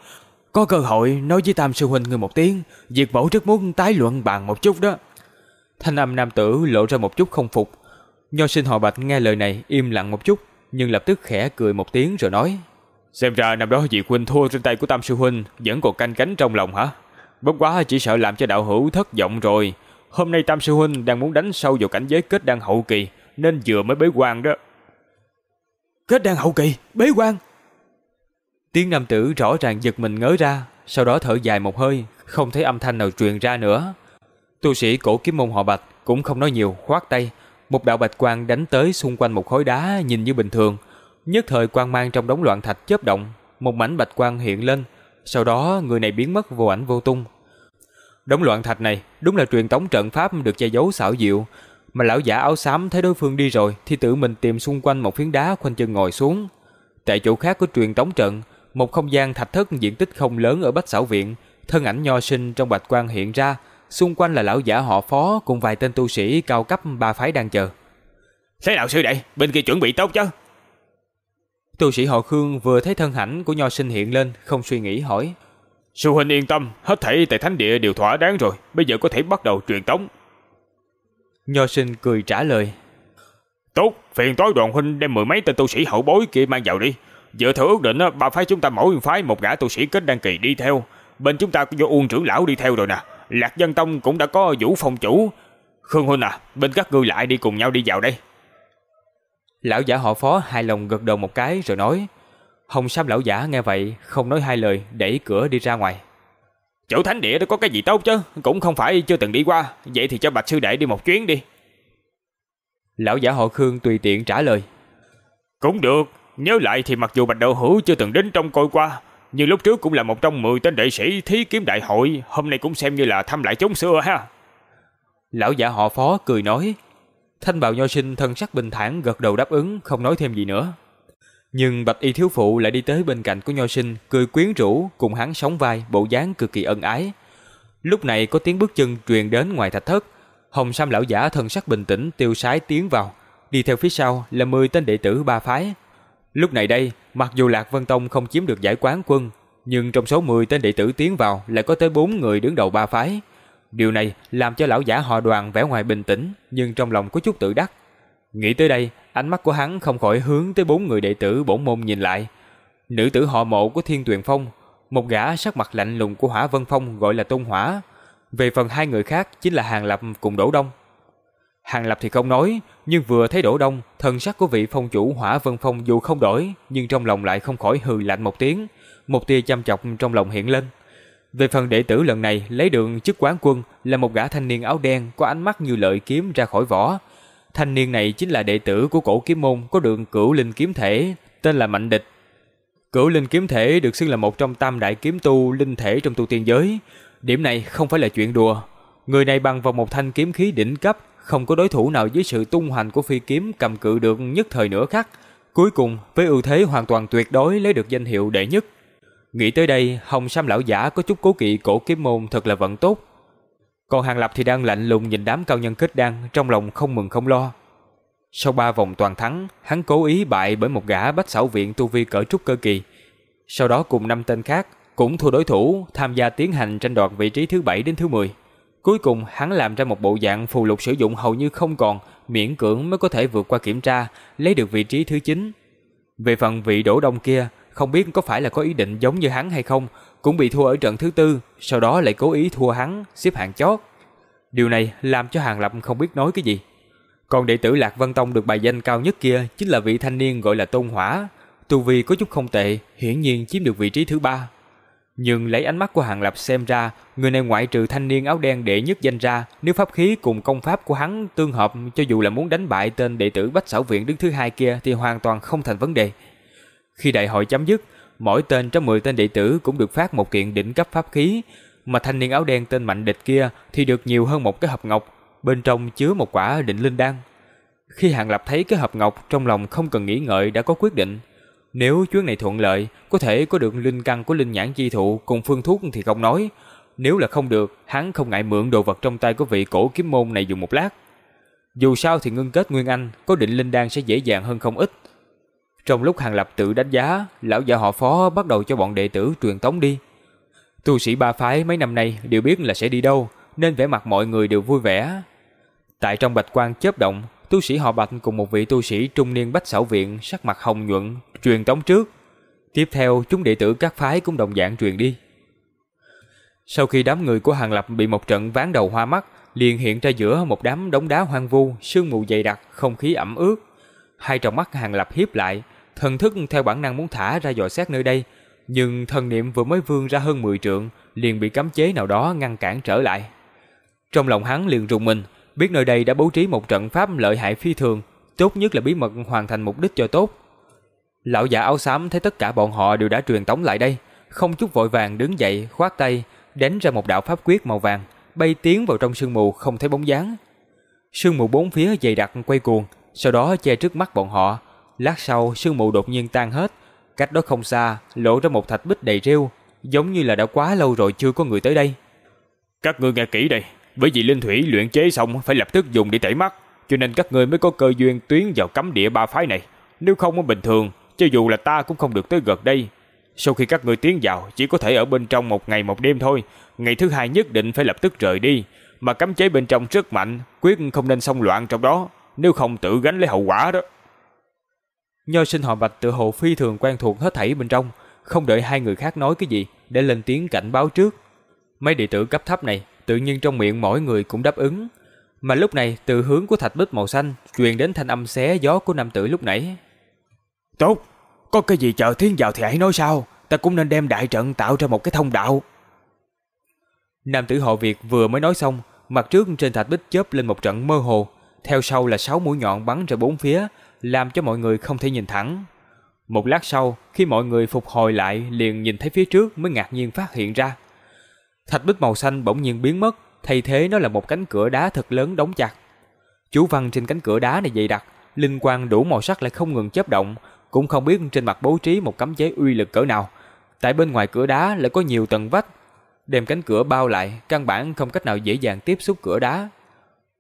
Có cơ hội nói với Tam Sư Huynh người một tiếng, Diệt mẫu rất muốn tái luận bàn một chút đó. Thanh âm nam tử lộ ra một chút không phục. Nho sinh họ Bạch nghe lời này im lặng một chút, nhưng lập tức khẽ cười một tiếng rồi nói. Xem ra năm đó Diệt Huynh thua trên tay của Tam Sư Huynh vẫn còn canh cánh trong lòng hả? Bất quá chỉ sợ làm cho đạo hữu thất vọng rồi. Hôm nay Tam Sư Huynh đang muốn đánh sâu vào cảnh giới kết đan hậu kỳ, nên vừa mới bế quan đó. Kết đan hậu kỳ, bế quan. Tiếng nam tử rõ ràng giật mình ngớ ra, sau đó thở dài một hơi, không thấy âm thanh nào truyền ra nữa. Tu sĩ cổ kiếm môn họ Bạch cũng không nói nhiều, khoát tay, một đạo bạch quang đánh tới xung quanh một khối đá nhìn như bình thường, nhất thời quang mang trong đống loạn thạch chớp động, một mảnh bạch quang hiện lên, sau đó người này biến mất vô ảnh vô tung. Đống loạn thạch này đúng là truyền tống trận pháp được che giấu xảo diệu, mà lão giả áo xám thấy đối phương đi rồi thì tự mình tìm xung quanh một phiến đá khoanh chân ngồi xuống. Tại chỗ khác của truyền tống trận, một không gian thạch thất diện tích không lớn ở Bách Xảo Viện, thân ảnh nho sinh trong bạch quang hiện ra, xung quanh là lão giả họ phó cùng vài tên tu sĩ cao cấp ba phái đang chờ. Thế đạo sư đệ, bên kia chuẩn bị tốt chứ? Tu sĩ họ Khương vừa thấy thân ảnh của nho sinh hiện lên, không suy nghĩ hỏi. Sư huynh yên tâm, hết thảy tại thánh địa đều thỏa đáng rồi, bây giờ có thể bắt đầu truyền tống. Nho sinh cười trả lời. Tốt, phiền tối đoàn huynh đem mười mấy tên tu sĩ hậu bối kia mang vào đi. Dựa theo ước định, ba phái chúng ta mỗi phái một gã tu sĩ kết đăng kỳ đi theo. Bên chúng ta có do Uông trưởng lão đi theo rồi nè. Lạc Dân Tông cũng đã có Vũ Phong chủ. Khương huynh à, bên các ngươi lại đi cùng nhau đi vào đây. Lão giả họ phó hài lòng gật đầu một cái rồi nói. Hồng Sam lão giả nghe vậy, không nói hai lời, đẩy cửa đi ra ngoài. Chỗ thánh địa đó có cái gì tốt chứ, cũng không phải chưa từng đi qua, vậy thì cho Bạch sư đệ đi một chuyến đi. Lão giả họ Khương tùy tiện trả lời. Cũng được, nhớ lại thì mặc dù Bạch Đạo Hữu chưa từng đến trong coi qua, nhưng lúc trước cũng là một trong 10 tên đệ sĩ thí kiếm đại hội, hôm nay cũng xem như là thăm lại chốn xưa ha. Lão giả họ phó cười nói. Thanh bào nho sinh thân sắc bình thản gật đầu đáp ứng, không nói thêm gì nữa. Nhưng bạch y thiếu phụ lại đi tới bên cạnh của nho sinh, cười quyến rũ, cùng hắn sóng vai, bộ dáng cực kỳ ân ái. Lúc này có tiếng bước chân truyền đến ngoài thạch thất. Hồng Sam lão giả thân sắc bình tĩnh tiêu sái tiến vào. Đi theo phía sau là 10 tên đệ tử ba phái. Lúc này đây, mặc dù Lạc Vân Tông không chiếm được giải quán quân, nhưng trong số 10 tên đệ tử tiến vào lại có tới 4 người đứng đầu ba phái. Điều này làm cho lão giả họ đoàn vẻ ngoài bình tĩnh, nhưng trong lòng có chút tự đắc. Nghĩ tới đây, ánh mắt của hắn không khỏi hướng tới bốn người đệ tử bổn môn nhìn lại. Nữ tử họ mộ của Thiên Tuyền Phong, một gã sắc mặt lạnh lùng của Hỏa Vân Phong gọi là Tôn Hỏa. Về phần hai người khác chính là Hàng Lập cùng Đỗ Đông. Hàng Lập thì không nói, nhưng vừa thấy Đỗ Đông, thần sắc của vị phong chủ Hỏa Vân Phong dù không đổi, nhưng trong lòng lại không khỏi hừ lạnh một tiếng, một tia chăm chọc trong lòng hiện lên. Về phần đệ tử lần này lấy được chức quán quân là một gã thanh niên áo đen có ánh mắt như lợi kiếm ra khỏi vỏ. Thanh niên này chính là đệ tử của cổ kiếm môn có đường cửu linh kiếm thể, tên là Mạnh Địch. Cửu linh kiếm thể được xưng là một trong tam đại kiếm tu linh thể trong tu tiên giới. Điểm này không phải là chuyện đùa. Người này bằng vào một thanh kiếm khí đỉnh cấp, không có đối thủ nào dưới sự tung hoành của phi kiếm cầm cự được nhất thời nửa khắc. Cuối cùng, với ưu thế hoàn toàn tuyệt đối lấy được danh hiệu đệ nhất. Nghĩ tới đây, Hồng Sam lão giả có chút cố kỵ cổ kiếm môn thật là vận tốt. Còn Hàng Lập thì đang lạnh lùng nhìn đám cao nhân kết đan, trong lòng không mừng không lo. Sau ba vòng toàn thắng, hắn cố ý bại bởi một gã bách xảo viện tu vi cỡ trúc cơ kỳ. Sau đó cùng năm tên khác cũng thua đối thủ, tham gia tiến hành tranh đoạt vị trí thứ bảy đến thứ 10. Cuối cùng hắn làm ra một bộ dạng phù lục sử dụng hầu như không còn, miễn cưỡng mới có thể vượt qua kiểm tra, lấy được vị trí thứ 9. Về phần vị đổ đông kia, không biết có phải là có ý định giống như hắn hay không, cũng bị thua ở trận thứ tư, sau đó lại cố ý thua hắn, xếp hạng chót. Điều này làm cho Hàng Lập không biết nói cái gì. Còn đệ tử Lạc Vân Tông được bài danh cao nhất kia chính là vị thanh niên gọi là Tôn Hỏa. Tu vi có chút không tệ, hiển nhiên chiếm được vị trí thứ ba. Nhưng lấy ánh mắt của Hàng Lập xem ra, người này ngoại trừ thanh niên áo đen đệ nhất danh ra, nếu pháp khí cùng công pháp của hắn tương hợp, cho dù là muốn đánh bại tên đệ tử Bách Sảo Viện đứng thứ hai kia thì hoàn toàn không thành vấn đề. Khi đại hội chấm dứt, mỗi tên trong 10 tên đệ tử cũng được phát một kiện đỉnh cấp pháp khí, mà thanh niên áo đen tên Mạnh Địch kia thì được nhiều hơn một cái hộp ngọc, bên trong chứa một quả định linh đan. Khi Hàng Lập thấy cái hộp ngọc, trong lòng không cần nghĩ ngợi đã có quyết định. Nếu chuyến này thuận lợi, có thể có được linh căn của linh nhãn chi thụ cùng phương thuốc thì không nói. Nếu là không được, hắn không ngại mượn đồ vật trong tay của vị cổ kiếm môn này dùng một lát. Dù sao thì ngưng kết Nguyên Anh, có định linh đan sẽ dễ dàng hơn không ít. Trong lúc Hàng Lập tự đánh giá, lão già họ phó bắt đầu cho bọn đệ tử truyền tống đi. Tu sĩ ba phái mấy năm nay đều biết là sẽ đi đâu, nên vẻ mặt mọi người đều vui vẻ. Tại trong bạch quan chớp động, tu sĩ họ bạch cùng một vị tu sĩ trung niên bách xảo viện sắc mặt hồng nhuận, truyền tống trước. Tiếp theo, chúng đệ tử các phái cũng đồng dạng truyền đi. Sau khi đám người của Hàng Lập bị một trận ván đầu hoa mắt, liền hiện ra giữa một đám đống đá hoang vu, sương mù dày đặc, không khí ẩm ướt. Hai tròng mắt Hàng Lập hiếp lại, thần thức theo bản năng muốn thả ra dò xét nơi đây, nhưng thần niệm vừa mới vươn ra hơn 10 trượng, liền bị cấm chế nào đó ngăn cản trở lại. Trong lòng hắn liền rùng mình, biết nơi đây đã bố trí một trận pháp lợi hại phi thường, tốt nhất là bí mật hoàn thành mục đích cho tốt. Lão giả áo xám thấy tất cả bọn họ đều đã truyền tống lại đây, không chút vội vàng đứng dậy, khoát tay, đánh ra một đạo pháp quyết màu vàng, bay tiến vào trong sương mù không thấy bóng dáng. Sương mù bốn phía dày đặc quay cuồng, sau đó che trước mắt bọn họ. Lát sau, sương mù đột nhiên tan hết, cách đó không xa, lộ ra một thạch bích đầy rêu, giống như là đã quá lâu rồi chưa có người tới đây. Các ngươi nghe kỹ đây, bởi vì linh thủy luyện chế xong phải lập tức dùng để tẩy mắt, cho nên các ngươi mới có cơ duyên tuyến vào cấm địa ba phái này. Nếu không bình thường, cho dù là ta cũng không được tới gần đây. Sau khi các ngươi tiến vào, chỉ có thể ở bên trong một ngày một đêm thôi. Ngày thứ hai nhất định phải lập tức rời đi. Mà cấm chế bên trong rất mạnh, quyết không nên xông loạn trong đó. Nếu không tự gánh lấy hậu quả đó. Nho sinh họ Bạch tự hồ phi thường quen thuộc hết thảy bên trong, không đợi hai người khác nói cái gì để lên tiếng cảnh báo trước. Mấy đệ tử cấp thấp này, tự nhiên trong miệng mỗi người cũng đáp ứng. Mà lúc này, từ hướng của thạch bích màu xanh truyền đến thanh âm xé gió của nam tử lúc nãy. Tốt, có cái gì chờ thiên vào thì hãy nói sao, ta cũng nên đem đại trận tạo ra một cái thông đạo. Nam tử họ Việt vừa mới nói xong, mặt trước trên thạch bích chớp lên một trận mơ hồ, theo sau là sáu mũi nhọn bắn ra bốn phía, làm cho mọi người không thể nhìn thẳng. Một lát sau, khi mọi người phục hồi lại liền nhìn thấy phía trước mới ngạc nhiên phát hiện ra. Thạch bích màu xanh bỗng nhiên biến mất, thay thế nó là một cánh cửa đá thật lớn đóng chặt. Chú văn trên cánh cửa đá này dày đặc, linh quang đủ màu sắc lại không ngừng chớp động, cũng không biết trên mặt bố trí một cấm chế uy lực cỡ nào. Tại bên ngoài cửa đá lại có nhiều tầng vách, đem cánh cửa bao lại, căn bản không cách nào dễ dàng tiếp xúc cửa đá.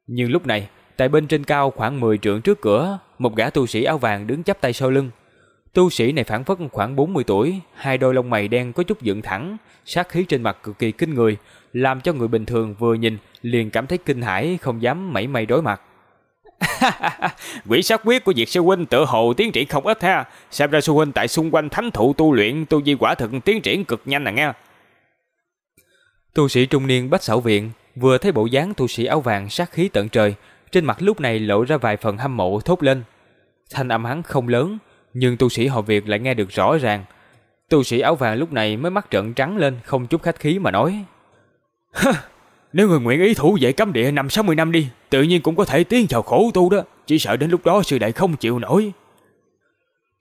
Nhưng lúc này, tại bên trên cao khoảng 10 trượng trước cửa, một gã tu sĩ áo vàng đứng chắp tay sau lưng. Tu sĩ này phản phất khoảng 40 tuổi, hai đôi lông mày đen có chút dựng thẳng, sát khí trên mặt cực kỳ kinh người, làm cho người bình thường vừa nhìn liền cảm thấy kinh hãi không dám mảy may đối mặt. Quỷ sát quyết của Diệt Sư huynh tự hồ tiến triển không ít ha, xem ra sư huynh tại xung quanh thánh thụ tu luyện tu vi quả thực tiến triển cực nhanh à nghe. Tu sĩ trung niên Bách Sảo Viện vừa thấy bộ dáng tu sĩ áo vàng sát khí tận trời, trên mặt lúc này lộ ra vài phần hâm mộ thốt lên. Thanh âm hắn không lớn, nhưng tu sĩ họ Việt lại nghe được rõ ràng. Tu sĩ áo vàng lúc này mới mắt trợn trắng lên, không chút khách khí mà nói. Nếu người nguyện ý thủ vệ cấm địa năm 60 năm đi, tự nhiên cũng có thể tiến vào khổ tu đó, chỉ sợ đến lúc đó sư đại không chịu nổi.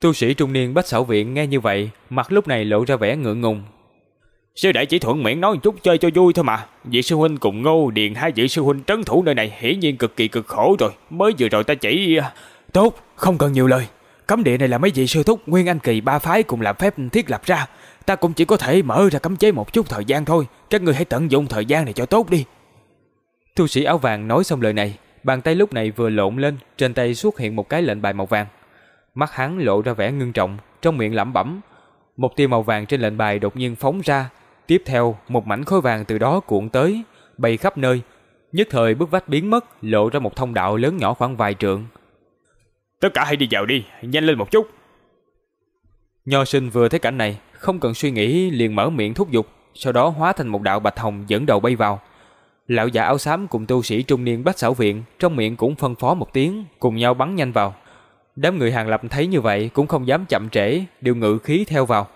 Tu sĩ trung niên Bách Sảo Viện nghe như vậy, mặt lúc này lộ ra vẻ ngượng ngùng. Sư đại chỉ thuận miệng nói một chút chơi cho vui thôi mà. Vị sư huynh cùng Ngô Điền hai vị sư huynh trấn thủ nơi này hiển nhiên cực kỳ cực khổ rồi, mới vừa rồi ta chỉ à, Tốt, không cần nhiều lời. Cấm địa này là mấy vị sư thúc Nguyên Anh Kỳ ba phái cùng làm phép thiết lập ra. Ta cũng chỉ có thể mở ra cấm chế một chút thời gian thôi. Các người hãy tận dụng thời gian này cho tốt đi. Tu sĩ áo vàng nói xong lời này, bàn tay lúc này vừa lộn lên, trên tay xuất hiện một cái lệnh bài màu vàng. Mắt hắn lộ ra vẻ ngưng trọng, trong miệng lẩm bẩm. Một tia màu vàng trên lệnh bài đột nhiên phóng ra, tiếp theo một mảnh khối vàng từ đó cuộn tới, bay khắp nơi. Nhất thời bức vách biến mất, lộ ra một thông đạo lớn nhỏ khoảng vài trượng, Tất cả hãy đi vào đi, nhanh lên một chút. Nho sinh vừa thấy cảnh này, không cần suy nghĩ liền mở miệng thúc giục, sau đó hóa thành một đạo bạch hồng dẫn đầu bay vào. Lão già áo xám cùng tu sĩ trung niên bách xảo viện trong miệng cũng phân phó một tiếng, cùng nhau bắn nhanh vào. Đám người hàng lập thấy như vậy cũng không dám chậm trễ, đều ngự khí theo vào.